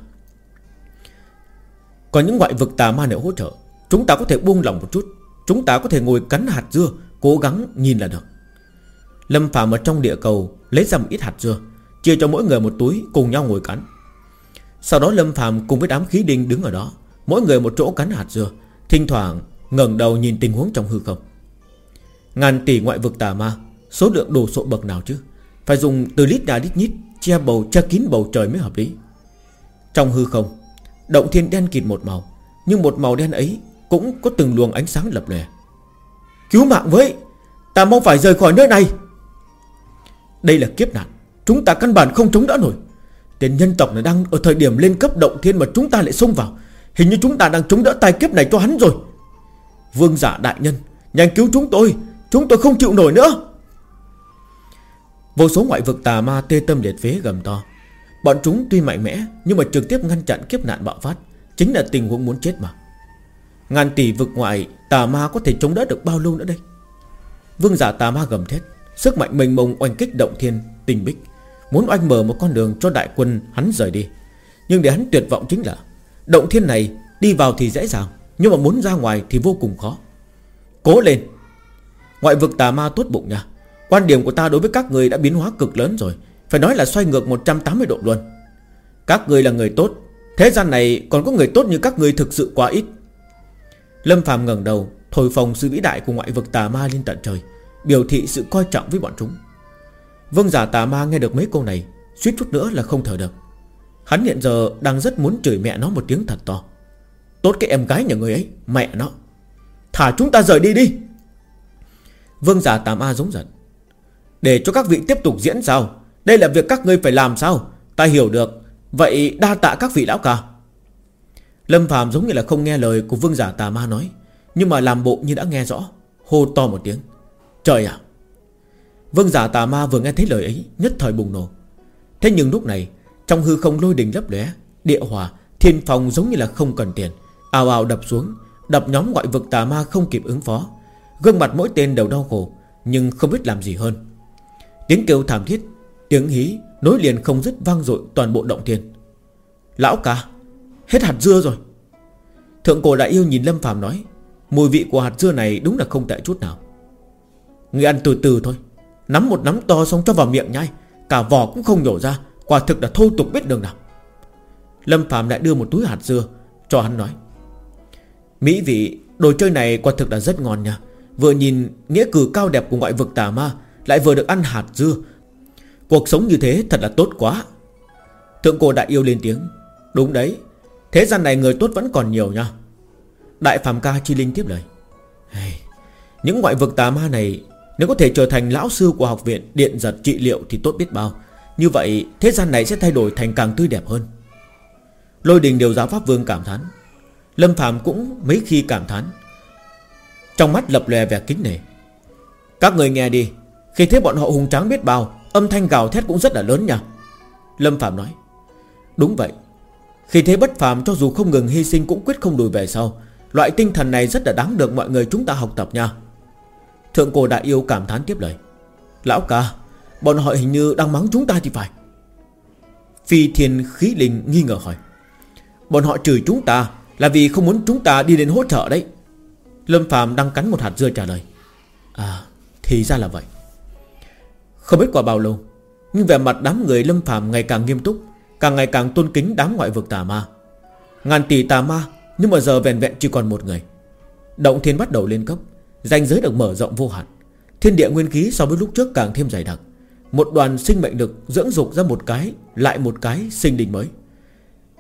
A: Còn những ngoại vực tà ma này hỗ trợ, Chúng ta có thể buông lòng một chút. Chúng ta có thể ngồi cắn hạt dưa, Cố gắng nhìn là được. Lâm Phạm ở trong địa cầu Lấy ra một ít hạt dưa, Chia cho mỗi người một túi cùng nhau ngồi cắn. Sau đó Lâm Phạm cùng với đám khí đinh đứng ở đó. Mỗi người một chỗ cắn hạt dưa, Thỉnh thoảng ngẩng đầu nhìn tình huống trong hư không. Ngàn tỷ ngoại vực tà ma, Số lượng đồ sộ bậc nào chứ? Phải dùng từ lít đà lít nhít, Che bầu, che kín bầu trời mới hợp lý. Trong hư không, Động thiên đen kịt một màu, Nhưng một màu đen ấy Cũng có từng luồng ánh sáng lập lè Cứu mạng với, Ta mong phải rời khỏi nơi này. Đây là kiếp nạn, Chúng ta căn bản không chống đỡ nổi. Tên nhân tộc này đang ở thời điểm lên cấp động thiên Mà chúng ta lại xông vào. Hình như chúng ta đang chống đỡ tai kiếp này cho hắn rồi. Vương giả đại nhân, Nhanh cứu chúng tôi. Chúng tôi không chịu nổi nữa. Vô số ngoại vực tà ma tê tâm liệt phế gầm to. Bọn chúng tuy mạnh mẽ, Nhưng mà trực tiếp ngăn chặn kiếp nạn bạo phát, Chính là tình huống muốn chết mà. Ngàn tỷ vực ngoại Tà ma có thể chống đỡ được bao lâu nữa đây? Vương giả tà ma gầm thét, Sức mạnh mênh mông oanh kích động thiên Tình bích. Muốn oanh mở một con đường cho đại quân hắn rời đi. Nhưng để hắn tuyệt vọng chính là Động thiên này đi vào thì dễ dàng, Nhưng mà muốn ra ngoài thì vô cùng khó. Cố lên. Ngoại vực tà ma tốt bụng nha. Quan điểm của ta đối với các người đã biến hóa cực lớn rồi. Phải nói là xoay ngược 180 độ luôn. Các người là người tốt. Thế gian này còn có người tốt như các người thực sự quá ít. Lâm phàm ngẩng đầu, Thổi phồng sự vĩ đại của ngoại vực tà ma lên tận trời, Biểu thị sự coi trọng với bọn chúng. Vương giả tà ma nghe được mấy câu này, Suýt chút nữa là không thở được. Hắn hiện giờ đang rất muốn chửi mẹ nó một tiếng thật to. Tốt cái em gái nhà người ấy, Mẹ nó. Thả chúng ta rời đi đi. Vương giả tà ma giống giận. Để cho các vị tiếp tục diễn sao? Đây là việc các ngươi phải làm sao? Ta hiểu được. Vậy đa tạ các vị lão ca. Lâm Phạm giống như là không nghe lời của vương giả tà ma nói, Nhưng mà làm bộ như đã nghe rõ, Hô to một tiếng. Trời ạ! Vương giả tà ma vừa nghe thấy lời ấy, Nhất thời bùng nổ. Thế nhưng lúc này trong hư không lôi đình lấp lóe Địa hòa Thiên phòng giống như là không cần tiền. Ào ào đập xuống, Đập nhóm ngoại vực tà ma không kịp ứng phó. Gương mặt mỗi tên đều đau khổ, Nhưng không biết làm gì hơn. Tiếng kêu thảm thiết, Tiếng hí, nối liền không dứt vang dội toàn bộ động thiên. Lão ca, Hết hạt dưa rồi. Thượng cổ đại yêu nhìn Lâm phàm nói, Mùi vị của hạt dưa này đúng là không tệ chút nào. Người ăn từ từ thôi, Nắm một nắm to xong cho vào miệng nhai, Cả vỏ cũng không nhổ ra Quả thực là thô tục biết đường nào. Lâm Phạm lại đưa một túi hạt dưa Cho hắn nói. Mỹ vị đồ chơi này quả thực là rất ngon nha. Vừa nhìn nghĩa cử cao đẹp của ngoại vực tà ma lại vừa được ăn hạt dưa. Cuộc sống như thế thật là tốt quá. Thượng cổ đại yêu lên tiếng. Đúng đấy Thế gian này người tốt vẫn còn nhiều nha. Đại Phạm ca chi linh tiếp lời. Hey, Những ngoại vực tà ma này Nếu có thể trở thành lão sư của học viện Điện giật trị liệu thì tốt biết bao. Như vậy, thế gian này sẽ thay đổi thành càng tươi đẹp hơn. Lôi đình điều giáo pháp vương cảm thán. Lâm phạm cũng mấy khi cảm thán. Trong mắt lập lè vẻ kính nể. Các người nghe đi, khi thấy bọn họ hùng tráng biết bao, Âm thanh gào thét cũng rất là lớn nha. Lâm Phạm nói, Đúng vậy. Khi thấy bất phàm cho dù không ngừng hy sinh cũng quyết không lùi về sau. Loại tinh thần này rất là đáng được mọi người chúng ta học tập nha. Thượng cổ đại yêu cảm thán tiếp lời, Lão ca Bọn họ hình như đang mắng chúng ta thì phải. Phi thiên khí linh nghi ngờ hỏi. Bọn họ chửi chúng ta Là vì không muốn chúng ta đi đến hỗ trợ đấy. Lâm Phạm đang cắn một hạt dưa trả lời. À thì ra là vậy. Không biết qua bao lâu, Nhưng vẻ mặt đám người lâm phàm ngày càng nghiêm túc, Càng ngày càng tôn kính đám ngoại vực tà ma. Ngàn tỷ tà ma, Nhưng mà giờ vẹn vẹn chỉ còn một người. Động thiên bắt đầu lên cấp Danh giới được mở rộng vô hạn. Thiên địa nguyên khí so với lúc trước càng thêm dày đặc. Một đoàn sinh mệnh được dưỡng dục ra một cái, Lại một cái sinh đình mới.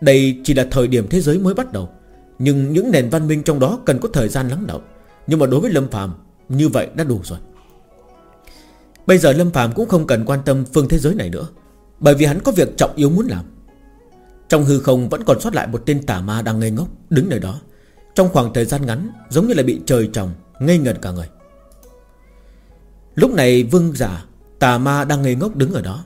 A: Đây chỉ là thời điểm thế giới mới bắt đầu, Nhưng những nền văn minh trong đó cần có thời gian lắng động Nhưng mà đối với Lâm phàm, Như vậy đã đủ rồi. Bây giờ Lâm phàm cũng không cần quan tâm phương thế giới này nữa, Bởi vì hắn có việc trọng yếu muốn làm. Trong hư không vẫn còn sót lại một tên tà ma đang ngây ngốc Đứng nơi đó. Trong khoảng thời gian ngắn, Giống như là bị trời trồng, Ngây ngần cả người. Lúc này vương giả Tà ma đang ngây ngốc đứng ở đó.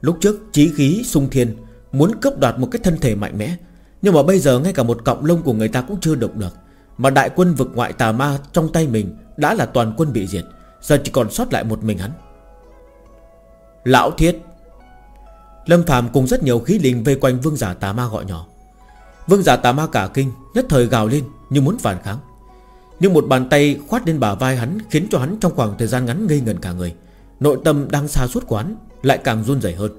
A: Lúc trước, chí khí sung thiên Muốn cấp đoạt một cái thân thể mạnh mẽ, Nhưng mà bây giờ ngay cả một cọng lông của người ta cũng chưa động được, Mà đại quân vực ngoại tà ma trong tay mình Đã là toàn quân bị diệt, Giờ chỉ còn sót lại một mình hắn. Lão thiết. Lâm Phạm cùng rất nhiều khí linh vây quanh vương giả tà ma gọi nhỏ. Vương giả tà ma cả kinh, Nhất thời gào lên như muốn phản kháng. Nhưng một bàn tay khoát lên bả vai hắn Khiến cho hắn trong khoảng thời gian ngắn ngây ngần cả người. Nội tâm đang xa suốt quán, Lại càng run rẩy hơn.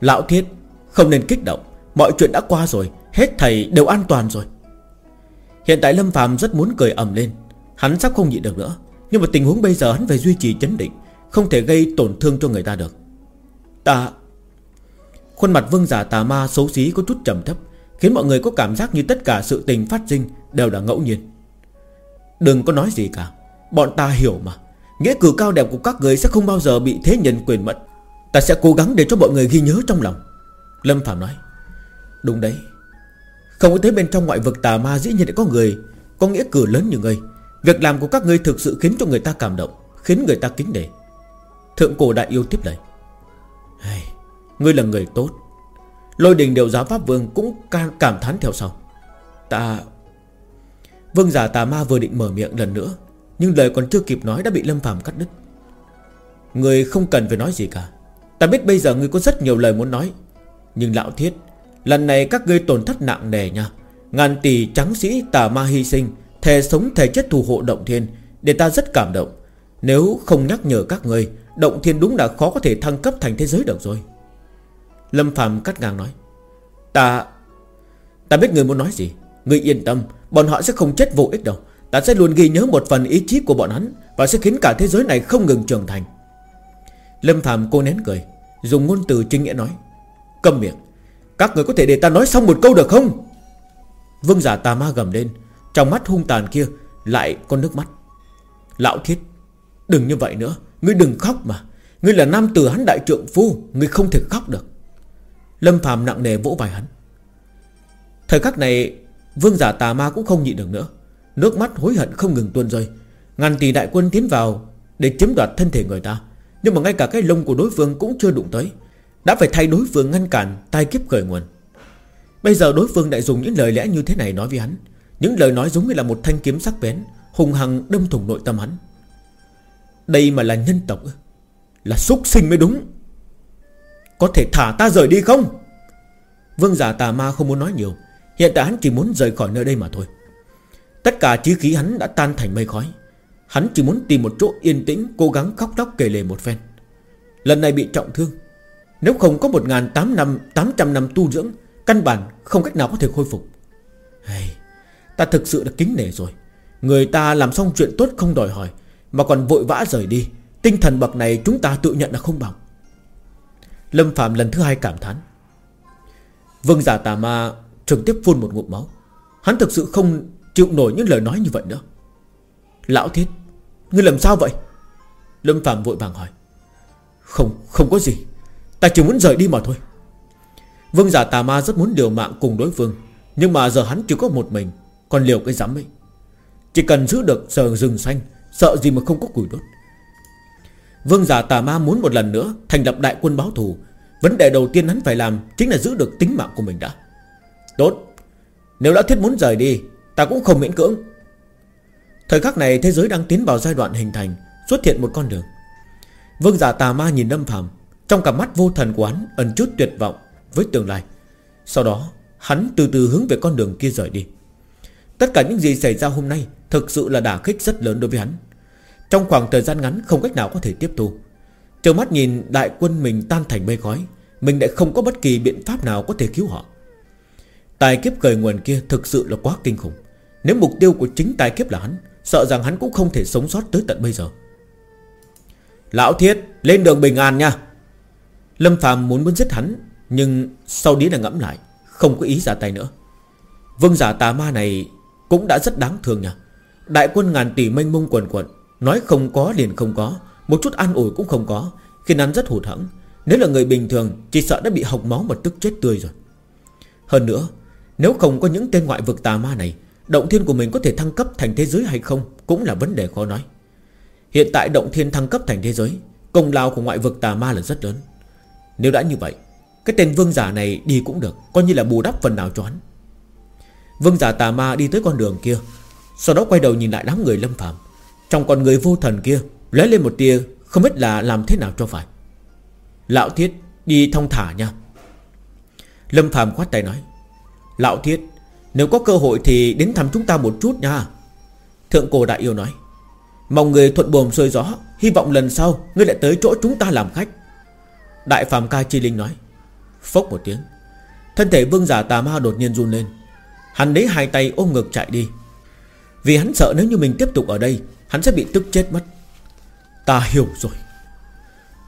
A: Lão thiết, Không nên kích động. Mọi chuyện đã qua rồi, Hết thầy đều an toàn rồi. Hiện tại Lâm phàm rất muốn cười ầm lên. Hắn sắp không nhịn được nữa. Nhưng mà tình huống bây giờ hắn phải duy trì chấn định, Không thể gây tổn thương cho người ta được. Ta, Khuôn mặt vương giả tà ma xấu xí có chút trầm thấp, Khiến mọi người có cảm giác như tất cả sự tình phát sinh Đều là ngẫu nhiên. Đừng có nói gì cả, Bọn ta hiểu mà. Nghĩa cử cao đẹp của các người sẽ không bao giờ bị thế nhân quyền mất. Ta sẽ cố gắng để cho mọi người ghi nhớ trong lòng. Lâm Phạm nói. Đúng đấy. Không có thế bên trong ngoại vực tà ma dĩ nhiên lại có người Có nghĩa cử lớn như ngươi. Việc làm của các ngươi thực sự khiến cho người ta cảm động Khiến người ta kính nể. Thượng cổ đại yêu tiếp lời. Hey, Ngươi là người tốt. Lôi đình đều giáo pháp vương cũng cảm thán theo sau. Ta Vương giả tà ma vừa định mở miệng lần nữa nhưng lời còn chưa kịp nói đã bị Lâm Phạm cắt đứt. Người không cần phải nói gì cả. Ta biết bây giờ người có rất nhiều lời muốn nói. Nhưng lão thiết, Lần này các ngươi tổn thất nặng nề nha. Ngàn tỷ trắng sĩ tà ma hy sinh, Thề sống thề chết thù hộ động thiên, Để ta rất cảm động. Nếu không nhắc nhở các ngươi, Động thiên đúng là khó có thể thăng cấp thành thế giới được rồi. Lâm Phạm cắt ngang nói. Ta Ta biết người muốn nói gì. Người yên tâm, Bọn họ sẽ không chết vô ích đâu. Ta sẽ luôn ghi nhớ một phần ý chí của bọn hắn Và sẽ khiến cả thế giới này không ngừng trưởng thành. Lâm Phạm cô nén cười, Dùng ngôn từ chính nghĩa nói Cầm miệng, Các người có thể để ta nói xong một câu được không? Vương giả tà ma gầm lên, Trong mắt hung tàn kia Lại có nước mắt. Lão thiết, Đừng như vậy nữa, Ngươi đừng khóc mà, Ngươi là nam tử hắn đại trượng phu, Ngươi không thể khóc được. Lâm Phạm nặng nề vỗ vai hắn. Thời khắc này, Vương giả tà ma cũng không nhịn được nữa. Nước mắt hối hận không ngừng tuôn rơi. Ngàn tỷ đại quân tiến vào Để chiếm đoạt thân thể người ta. Nhưng mà ngay cả cái lông của đối phương cũng chưa đụng tới. Đã phải thay đối phương ngăn cản, Tai kiếp khởi nguồn. Bây giờ đối phương lại dùng những lời lẽ như thế này nói với hắn. Những lời nói giống như là một thanh kiếm sắc bén, Hùng hằng đâm thủng nội tâm hắn. Đây mà là nhân tộc Là súc sinh mới đúng. Có thể thả ta rời đi không? Vương giả tà ma không muốn nói nhiều. Hiện tại hắn chỉ muốn rời khỏi nơi đây mà thôi. Tất cả chí khí hắn đã tan thành mây khói. Hắn chỉ muốn tìm một chỗ yên tĩnh Cố gắng khóc lóc kể lể một phen. Lần này bị trọng thương. Nếu không có 1.800 năm 800 năm tu dưỡng Căn bản không cách nào có thể khôi phục. Hey, Ta thực sự là kính nể rồi. Người ta làm xong chuyện tốt không đòi hỏi Mà còn vội vã rời đi. Tinh thần bậc này chúng ta tự nhận là không bằng. Lâm Phạm lần thứ hai cảm thán. Vương giả tà ma trực tiếp phun một ngụm máu. Hắn thực sự không chịu nổi những lời nói như vậy nữa. Lão thiết Ngươi làm sao vậy? Lâm Phạm vội vàng hỏi. Không, không có gì. Ta chỉ muốn rời đi mà thôi. Vương giả tà ma rất muốn điều mạng cùng đối phương Nhưng mà giờ hắn chỉ có một mình Còn liều cái dám ấy. Chỉ cần giữ được giờ rừng xanh Sợ gì mà không có củi đốt. Vương giả tà ma muốn một lần nữa Thành lập đại quân báo thù. Vấn đề đầu tiên hắn phải làm Chính là giữ được tính mạng của mình đã. Tốt. Nếu đã thiết muốn rời đi Ta cũng không miễn cưỡng. Thời khắc này thế giới đang tiến vào giai đoạn hình thành, Xuất hiện một con đường. Vương giả tà ma nhìn Lâm Phạm Trong cặp mắt vô thần của hắn ẩn chút tuyệt vọng Với tương lai. Sau đó, hắn từ từ hướng về con đường kia rời đi. Tất cả những gì xảy ra hôm nay Thực sự là đả kích rất lớn đối với hắn. Trong khoảng thời gian ngắn không cách nào có thể tiếp thu. Chờ mắt nhìn đại quân mình tan thành mây khói, Mình lại không có bất kỳ biện pháp nào có thể cứu họ. Tài kiếp cởi nguồn kia thực sự là quá kinh khủng. Nếu mục tiêu của chính tài kiếp là hắn, Sợ rằng hắn cũng không thể sống sót tới tận bây giờ. Lão thiết, Lên đường bình an nha. Lâm phàm muốn muốn giết hắn, Nhưng sau đó là ngẫm lại, Không có ý ra tay nữa. Vương giả tà ma này Cũng đã rất đáng thương nha. Đại quân ngàn tỷ mênh mông quần quần Nói không có liền không có, Một chút an ủi cũng không có, Khiến hắn rất hụt hẫng. Nếu là người bình thường, Chỉ sợ đã bị hộc máu mà tức chết tươi rồi. Hơn nữa, Nếu không có những tên ngoại vực tà ma này Động thiên của mình có thể thăng cấp thành thế giới hay không Cũng là vấn đề khó nói. Hiện tại động thiên thăng cấp thành thế giới, Công lao của ngoại vực tà ma là rất lớn. Nếu đã như vậy, Cái tên vương giả này đi cũng được, Coi như là bù đắp phần nào cho hắn. Vương giả tà ma đi tới con đường kia, Sau đó quay đầu nhìn lại đám người lâm phạm Trong con người vô thần kia, lóe lên một tia Không biết là làm thế nào cho phải. Lão thiết, đi thông thả nha. Lâm phạm khoát tay nói, Lão thiết nếu có cơ hội thì đến thăm chúng ta một chút nha. Thượng cổ đại yêu nói, Mong người thuận buồm xuôi gió, Hy vọng lần sau Ngươi lại tới chỗ chúng ta làm khách. Đại phàm ca chi linh nói, Phốc một tiếng. Thân thể vương giả tà ma đột nhiên run lên. Hắn lấy hai tay ôm ngực chạy đi. Vì hắn sợ nếu như mình tiếp tục ở đây, Hắn sẽ bị tức chết mất. Ta hiểu rồi.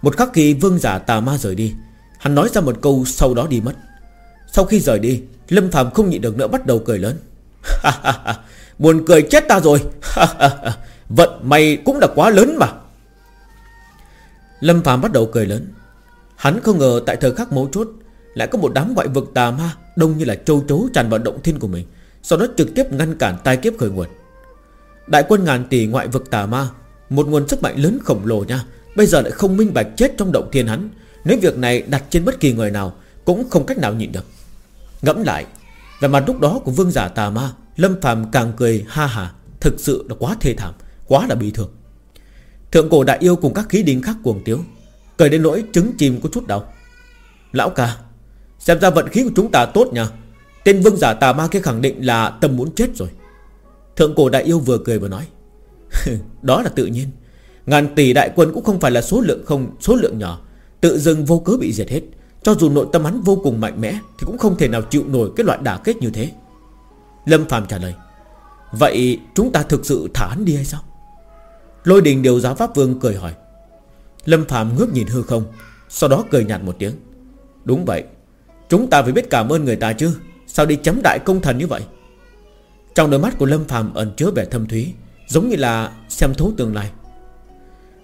A: Một khắc khi vương giả tà ma rời đi, Hắn nói ra một câu sau đó đi mất. Sau khi rời đi, Lâm Phạm không nhịn được nữa bắt đầu cười lớn. Buồn cười chết ta rồi. Vận may cũng là quá lớn mà. Lâm Phạm bắt đầu cười lớn. Hắn không ngờ tại thời khắc mấu chốt, Lại có một đám ngoại vực tà ma Đông như là châu chấu tràn vào động thiên của mình, Sau đó trực tiếp ngăn cản tai kiếp khởi nguồn. Đại quân ngàn tỷ ngoại vực tà ma, Một nguồn sức mạnh lớn khổng lồ nha, Bây giờ lại không minh bạch chết trong động thiên hắn, Nếu việc này đặt trên bất kỳ người nào Cũng không cách nào nhịn được. Ngẫm lại. Về mặt lúc đó của vương giả tà ma, Lâm phàm càng cười ha hà, Thực sự là quá thê thảm, Quá là bị thương. Thượng cổ đại yêu cùng các khí đình khác cuồng tiếu, Cười đến nỗi trứng chìm có chút đau. Lão ca, Xem ra vận khí của chúng ta tốt nha. Tên vương giả tà ma kia khẳng định là tâm muốn chết rồi. Thượng cổ đại yêu vừa cười vừa nói, Đó là tự nhiên. Ngàn tỷ đại quân cũng không phải là số lượng không, Số lượng nhỏ, Tự dưng vô cớ bị diệt hết. Cho dù nội tâm hắn vô cùng mạnh mẽ, Thì cũng không thể nào chịu nổi cái loại đả kích như thế. Lâm phàm trả lời, Vậy chúng ta thực sự thả hắn đi hay sao? Lôi đình điều giáo pháp vương cười hỏi. Lâm phàm ngước nhìn hư không, Sau đó cười nhạt một tiếng. Đúng vậy, Chúng ta phải biết cảm ơn người ta chứ, Sao đi chấm đại công thần như vậy? Trong đôi mắt của Lâm phàm ẩn chứa vẻ thâm thúy, Giống như là xem thấu tương lai.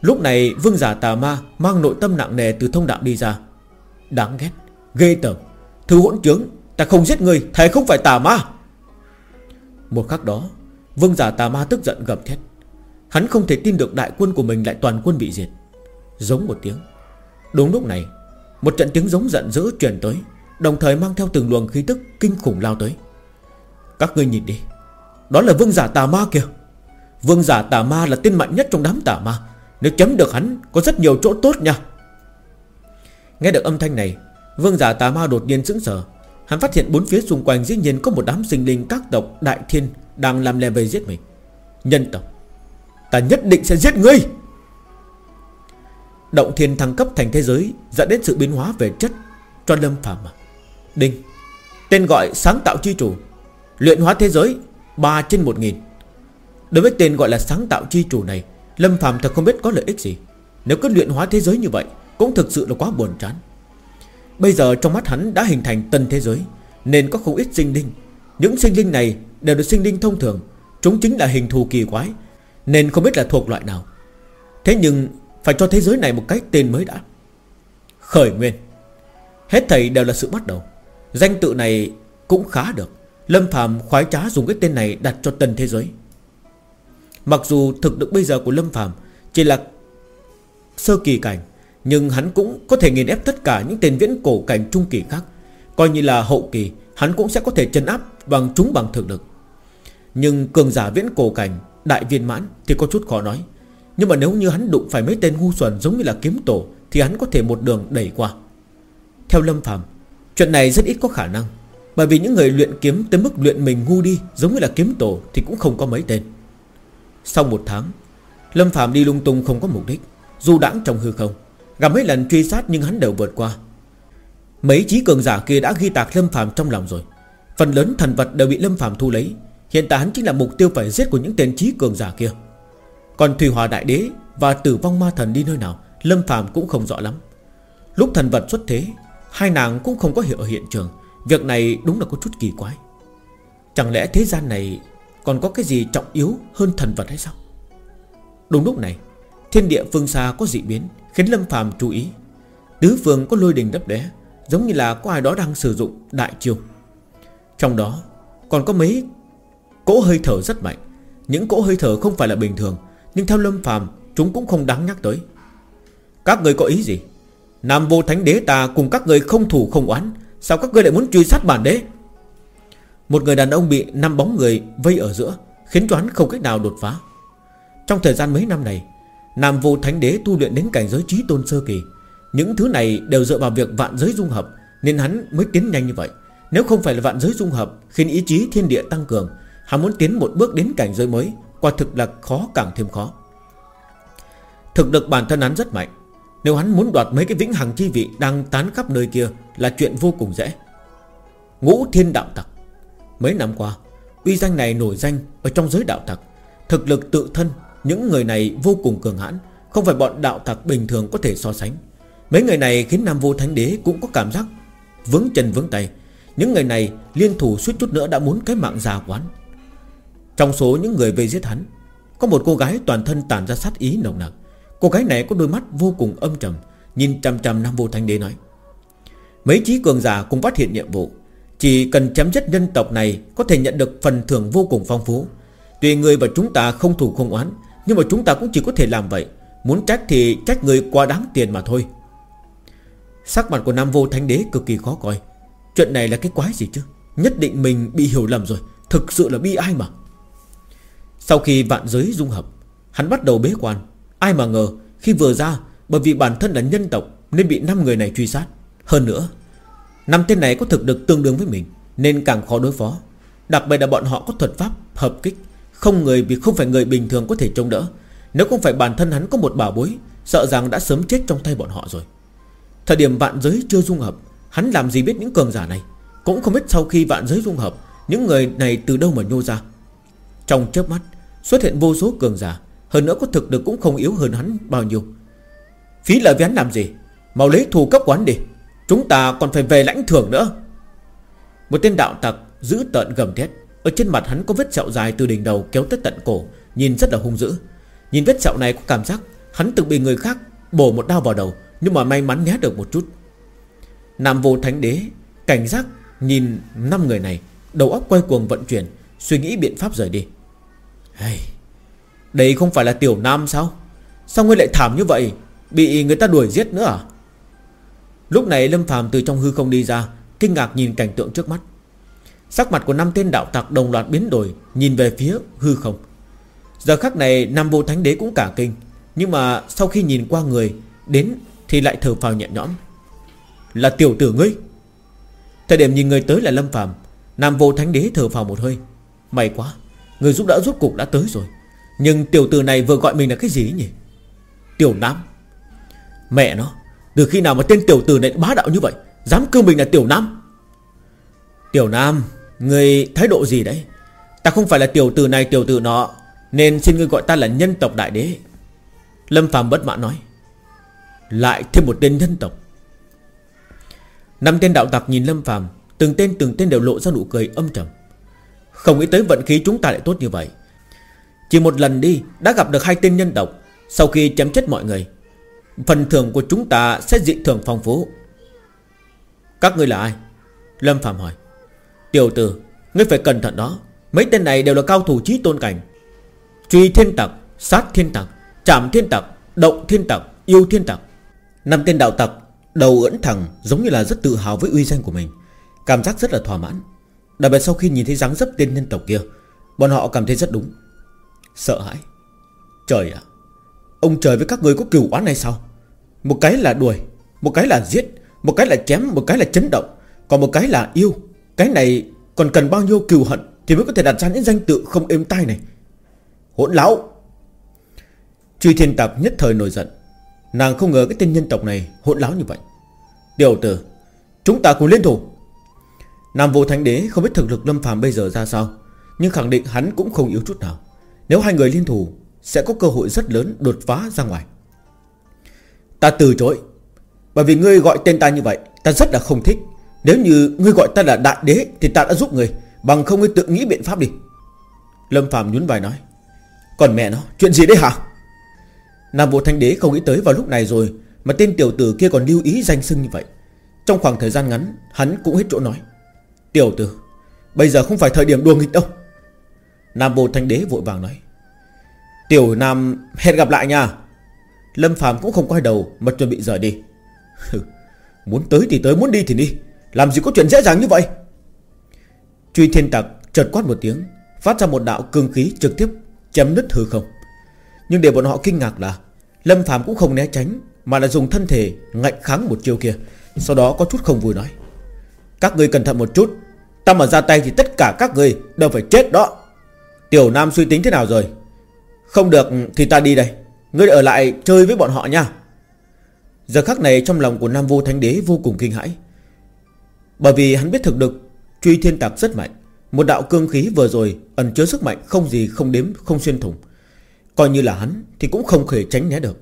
A: Lúc này, vương giả tà ma Mang nội tâm nặng nề từ thông đạo đi ra Đáng ghét. Ghê tởm. Thứ hỗn trướng, Ta không giết người, Thầy không phải tà ma. Một khắc đó, Vương giả tà ma tức giận gầm thét. Hắn không thể tin được đại quân của mình lại toàn quân bị diệt. Giống một tiếng. Đúng lúc này, Một trận tiếng giống giận dữ truyền tới, Đồng thời mang theo từng luồng khí tức kinh khủng lao tới. Các ngươi nhìn đi. Đó là vương giả tà ma kìa. Vương giả tà ma là tên mạnh nhất trong đám tà ma. Nếu chấm được hắn, Có rất nhiều chỗ tốt nha. Nghe được âm thanh này, Vương giả tà ma đột nhiên sững sờ. Hắn phát hiện bốn phía xung quanh dĩ nhiên có một đám sinh linh các tộc, đại thiên Đang làm lè về giết mình. Nhân tộc, Ta nhất định sẽ giết ngươi! Động thiên thăng cấp thành thế giới Dẫn đến sự biến hóa về chất, Cho lâm phàm mà. Đinh, Tên gọi sáng tạo chi chủ, Luyện hóa thế giới 3 trên 1 nghìn. Đối với tên gọi là sáng tạo chi chủ này, Lâm phàm thật không biết có lợi ích gì. Nếu cứ luyện hóa thế giới như vậy cũng thực sự là quá buồn chán. Bây giờ trong mắt hắn đã hình thành tân thế giới, Nên có không ít sinh linh. Những sinh linh này đều được sinh linh thông thường, Chúng chính là hình thù kỳ quái, Nên không biết là thuộc loại nào. Thế nhưng phải cho thế giới này một cái tên mới đã. Khởi nguyên. Hết thầy đều là sự bắt đầu. Danh tự này cũng khá được. Lâm Phạm khoái trá dùng cái tên này đặt cho tân thế giới. Mặc dù thực lực bây giờ của Lâm Phạm Chỉ là sơ kỳ cảnh nhưng hắn cũng có thể nghiền ép tất cả những tên viễn cổ cảnh trung kỳ khác. Coi như là hậu kỳ, Hắn cũng sẽ có thể chân áp bằng chúng bằng thực lực. Nhưng cường giả viễn cổ cảnh, Đại viên mãn thì có chút khó nói. Nhưng mà nếu như hắn đụng phải mấy tên ngu xuẩn Giống như là kiếm tổ, Thì hắn có thể một đường đẩy qua. Theo Lâm Phạm Chuyện này rất ít có khả năng. Bởi vì những người luyện kiếm tới mức luyện mình ngu đi, Giống như là kiếm tổ, thì cũng không có mấy tên. Sau một tháng, Lâm Phạm đi lung tung không có mục đích, Du đãng trong hư không. Gặp mấy lần truy sát nhưng hắn đều vượt qua. Mấy trí cường giả kia đã ghi tạc Lâm Phạm trong lòng rồi. Phần lớn thần vật đều bị Lâm Phạm thu lấy. Hiện tại hắn chính là mục tiêu phải giết của những tên trí cường giả kia. Còn Thủy Hòa Đại Đế Và Tử Vong Ma Thần đi nơi nào, Lâm Phạm cũng không rõ lắm. Lúc thần vật xuất thế, Hai nàng cũng không có hiểu ở hiện trường. Việc này đúng là có chút kỳ quái. Chẳng lẽ thế gian này Còn có cái gì trọng yếu hơn thần vật hay sao? Đúng lúc này, Thiên địa phương xa có dị biến. Khiến Lâm phàm chú ý. Tứ phương có lôi đình đấp đẽ Giống như là có ai đó đang sử dụng đại chiêu. Trong đó, còn có mấy cỗ hơi thở rất mạnh. Những cỗ hơi thở không phải là bình thường, Nhưng theo Lâm phàm, Chúng cũng không đáng nhắc tới. Các người có ý gì? Nam vô thánh đế ta cùng các người không thủ không oán, Sao các người lại muốn truy sát bản đế? Một người đàn ông bị năm bóng người vây ở giữa, Khiến cho hắn không cách nào đột phá. Trong thời gian mấy năm này Nam vô thánh đế tu luyện đến cảnh giới trí tôn sơ kỳ. Những thứ này đều dựa vào việc vạn giới dung hợp, Nên hắn mới tiến nhanh như vậy. Nếu không phải là vạn giới dung hợp, Khiến ý chí thiên địa tăng cường, Hắn muốn tiến một bước đến cảnh giới mới, Quả thực là khó càng thêm khó. Thực lực bản thân hắn rất mạnh. Nếu hắn muốn đoạt mấy cái vĩnh hằng chi vị Đang tán khắp nơi kia Là chuyện vô cùng dễ. Ngũ thiên đạo tặc. Mấy năm qua, Uy danh này nổi danh ở trong giới đạo tặc. Thực lực tự thân những người này vô cùng cường hãn, Không phải bọn đạo tặc bình thường có thể so sánh. Mấy người này khiến Nam Vô Thánh Đế cũng có cảm giác Vướng chân vướng tay. Những người này liên thủ suýt chút nữa đã muốn cái mạng già quán. Trong số những người về giết hắn, Có một cô gái toàn thân tản ra sát ý nồng nặc. Cô gái này có đôi mắt vô cùng âm trầm, Nhìn chằm chằm Nam Vô Thánh Đế nói. Mấy trí cường giả cũng phát hiện nhiệm vụ. Chỉ cần chấm dứt nhân tộc này Có thể nhận được phần thưởng vô cùng phong phú. Tuy người và chúng ta không thủ không oán nhưng mà chúng ta cũng chỉ có thể làm vậy. Muốn trách thì trách người quá đáng tiền mà thôi. Sắc mặt của Nam Vô Thánh Đế cực kỳ khó coi. Chuyện này là cái quái gì chứ? Nhất định mình bị hiểu lầm rồi. Thực sự là bi ai mà? Sau khi vạn giới dung hợp, Hắn bắt đầu bế quan. Ai mà ngờ, khi vừa ra, Bởi vì bản thân là nhân tộc, Nên bị 5 người này truy sát. Hơn nữa, năm tên này có thực lực tương đương với mình, Nên càng khó đối phó. Đặc biệt là bọn họ có thuật pháp hợp kích. Không người vì không phải người bình thường có thể chống đỡ. Nếu không phải bản thân hắn có một bảo bối, Sợ rằng đã sớm chết trong tay bọn họ rồi. Thời điểm vạn giới chưa dung hợp, Hắn làm gì biết những cường giả này? Cũng không biết sau khi vạn giới dung hợp, Những người này từ đâu mà nhô ra. Trong chớp mắt, xuất hiện vô số cường giả, hơn nữa có thực lực cũng không yếu hơn hắn bao nhiêu. Phí lời với hắn làm gì? Mau lấy thù cấp quán đi, Chúng ta còn phải về lãnh thưởng nữa. Một tên đạo tặc giữ tợn gầm thét. Ở trên mặt hắn có vết sẹo dài từ đỉnh đầu kéo tới tận cổ Nhìn rất là hung dữ. Nhìn vết sẹo này có cảm giác Hắn từng bị người khác bổ một đao vào đầu Nhưng mà may mắn né được một chút. Nam vô thánh đế Cảnh giác nhìn năm người này Đầu óc quay cuồng vận chuyển Suy nghĩ biện pháp rời đi. Hey, đây không phải là tiểu nam sao? Sao ngươi lại thảm như vậy? Bị người ta đuổi giết nữa à? Lúc này Lâm phàm từ trong hư không đi ra Kinh ngạc nhìn cảnh tượng trước mắt. Sắc mặt của năm tên đạo tặc đồng loạt biến đổi, Nhìn về phía hư không. Giờ khắc này, Nam vô thánh đế cũng cả kinh, Nhưng mà sau khi nhìn qua người, Đến thì lại thở phào nhẹ nhõm. Là tiểu tử ngươi. Thời điểm nhìn người tới là Lâm phàm, Nam vô thánh đế thở phào một hơi. May quá, Người giúp đỡ rốt cục đã tới rồi. Nhưng tiểu tử này vừa gọi mình là cái gì nhỉ? Tiểu Nam. Mẹ nó, Từ khi nào mà tên tiểu tử này bá đạo như vậy, Dám kêu mình là Tiểu Nam? Tiểu Nam. Người thái độ gì đấy? Ta không phải là tiểu tử này, tiểu tử nọ, Nên xin ngươi gọi ta là nhân tộc đại đế. Lâm phàm bất mãn nói. Lại thêm một tên nhân tộc. Năm tên đạo tặc nhìn Lâm phàm, Từng tên từng tên đều lộ ra nụ cười âm trầm. Không nghĩ tới vận khí chúng ta lại tốt như vậy. Chỉ một lần đi, Đã gặp được hai tên nhân tộc, Sau khi chém chết mọi người, Phần thưởng của chúng ta sẽ dị thường phong phú. Các ngươi là ai? Lâm Phạm hỏi. Tiểu tử, Ngươi phải cẩn thận đó. Mấy tên này đều là cao thủ trí tôn cảnh. Truy thiên tặc, Sát thiên tặc, Chạm thiên tặc, Động thiên tặc, Yêu thiên tặc. Năm tên đạo tặc, Đầu ưỡn thẳng, Giống như là rất tự hào với uy danh của mình. Cảm giác rất là thỏa mãn. Đặc biệt sau khi nhìn thấy dáng dấp tên nhân tộc kia, Bọn họ cảm thấy rất đúng. Sợ hãi. Trời ạ, Ông trời với các người có cửu oán này sao? Một cái là đuổi, Một cái là giết, Một cái là chém, Một cái là chấn động, Còn một cái là yêu. Cái này còn cần bao nhiêu cừu hận Thì mới có thể đặt ra những danh tự không êm tai này? Hỗn lão! Truy thiên tạp nhất thời nổi giận. Nàng không ngờ cái tên nhân tộc này hỗn láo như vậy. Điều tử, Chúng ta cùng liên thủ. Nam vô thánh đế không biết thực lực lâm phàm bây giờ ra sao, Nhưng khẳng định hắn cũng không yếu chút nào. Nếu hai người liên thủ, Sẽ có cơ hội rất lớn đột phá ra ngoài. Ta từ chối, Bởi vì ngươi gọi tên ta như vậy, Ta rất là không thích. Nếu như ngươi gọi ta là đại đế, Thì ta đã giúp ngươi Bằng không ngươi tự nghĩ biện pháp đi. Lâm Phạm nhún vai nói, Còn mẹ nó, chuyện gì đấy hả? Nam vô thanh đế không nghĩ tới vào lúc này rồi, Mà tên tiểu tử kia còn lưu ý danh xưng như vậy. Trong khoảng thời gian ngắn, Hắn cũng hết chỗ nói, Tiểu tử, Bây giờ không phải thời điểm đùa nghịch đâu. Nam vô thanh đế vội vàng nói, Tiểu Nam, hẹn gặp lại nha. Lâm Phạm cũng không quay đầu, Mà chuẩn bị rời đi. Muốn tới thì tới, muốn đi thì đi. Làm gì có chuyện dễ dàng như vậy? Truy thiên tặc chợt quát một tiếng, Phát ra một đạo cương khí trực tiếp Chém nứt hư không. Nhưng để bọn họ kinh ngạc là, Lâm Phạm cũng không né tránh, Mà là dùng thân thể ngạnh kháng một chiêu kia, Sau đó có chút không vui nói. Các người cẩn thận một chút, Ta mà ra tay thì tất cả các người đều phải chết đó. Tiểu Nam suy tính thế nào rồi? Không được, thì ta đi đây, Ngươi ở lại chơi với bọn họ nha. Giờ khắc này trong lòng của Nam Vô Thánh Đế vô cùng kinh hãi. Bởi vì hắn biết thực được Truy thiên tạc rất mạnh. Một đạo cương khí vừa rồi ẩn chứa sức mạnh Không gì không đếm, không xuyên thủng. Coi như là hắn thì cũng không thể tránh né được.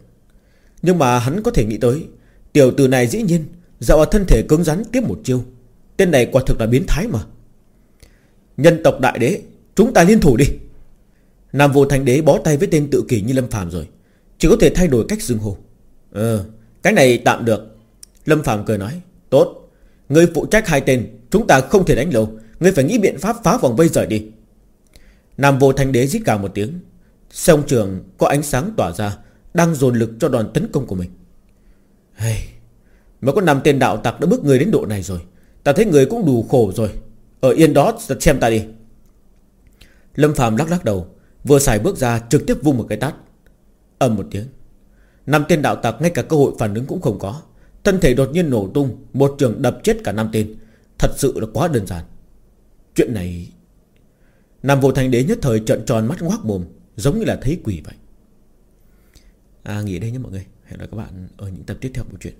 A: Nhưng mà hắn có thể nghĩ tới, Tiểu tử này dĩ nhiên Dạo ở thân thể cứng rắn tiếp một chiêu. Tên này quả thực là biến thái mà. Nhân tộc đại đế, Chúng ta liên thủ đi. Nam vô thành đế bó tay với tên tự kỷ như Lâm phạm rồi. Chỉ có thể thay đổi cách xưng hô. Ờ Cái này tạm được. Lâm phạm cười nói, Tốt. Ngươi phụ trách hai tên Chúng ta không thể đánh lâu. Ngươi phải nghĩ biện pháp phá vòng vây rời đi. Nam vô thanh đế rít cào một tiếng. Sông trường có ánh sáng tỏa ra Đang dồn lực cho đòn tấn công của mình. Hey, Mà có năm tên đạo tặc đã bước người đến độ này rồi. Ta thấy người cũng đủ khổ rồi. Ở yên đó xem ta đi. Lâm phàm lắc lắc đầu Vừa xài bước ra trực tiếp vung một cái tát. Âm một tiếng. Năm tên đạo tặc ngay cả cơ hội phản ứng cũng không có. Thân thể đột nhiên nổ tung, Một trường đập chết cả năm tên. Thật sự là quá đơn giản. Chuyện này, Nam vô thành đế nhất thời trợn tròn mắt ngoác mồm, Giống như là thấy quỷ vậy. À nghỉ đây nhé mọi người. Hẹn gặp các bạn ở những tập tiếp theo của chuyện.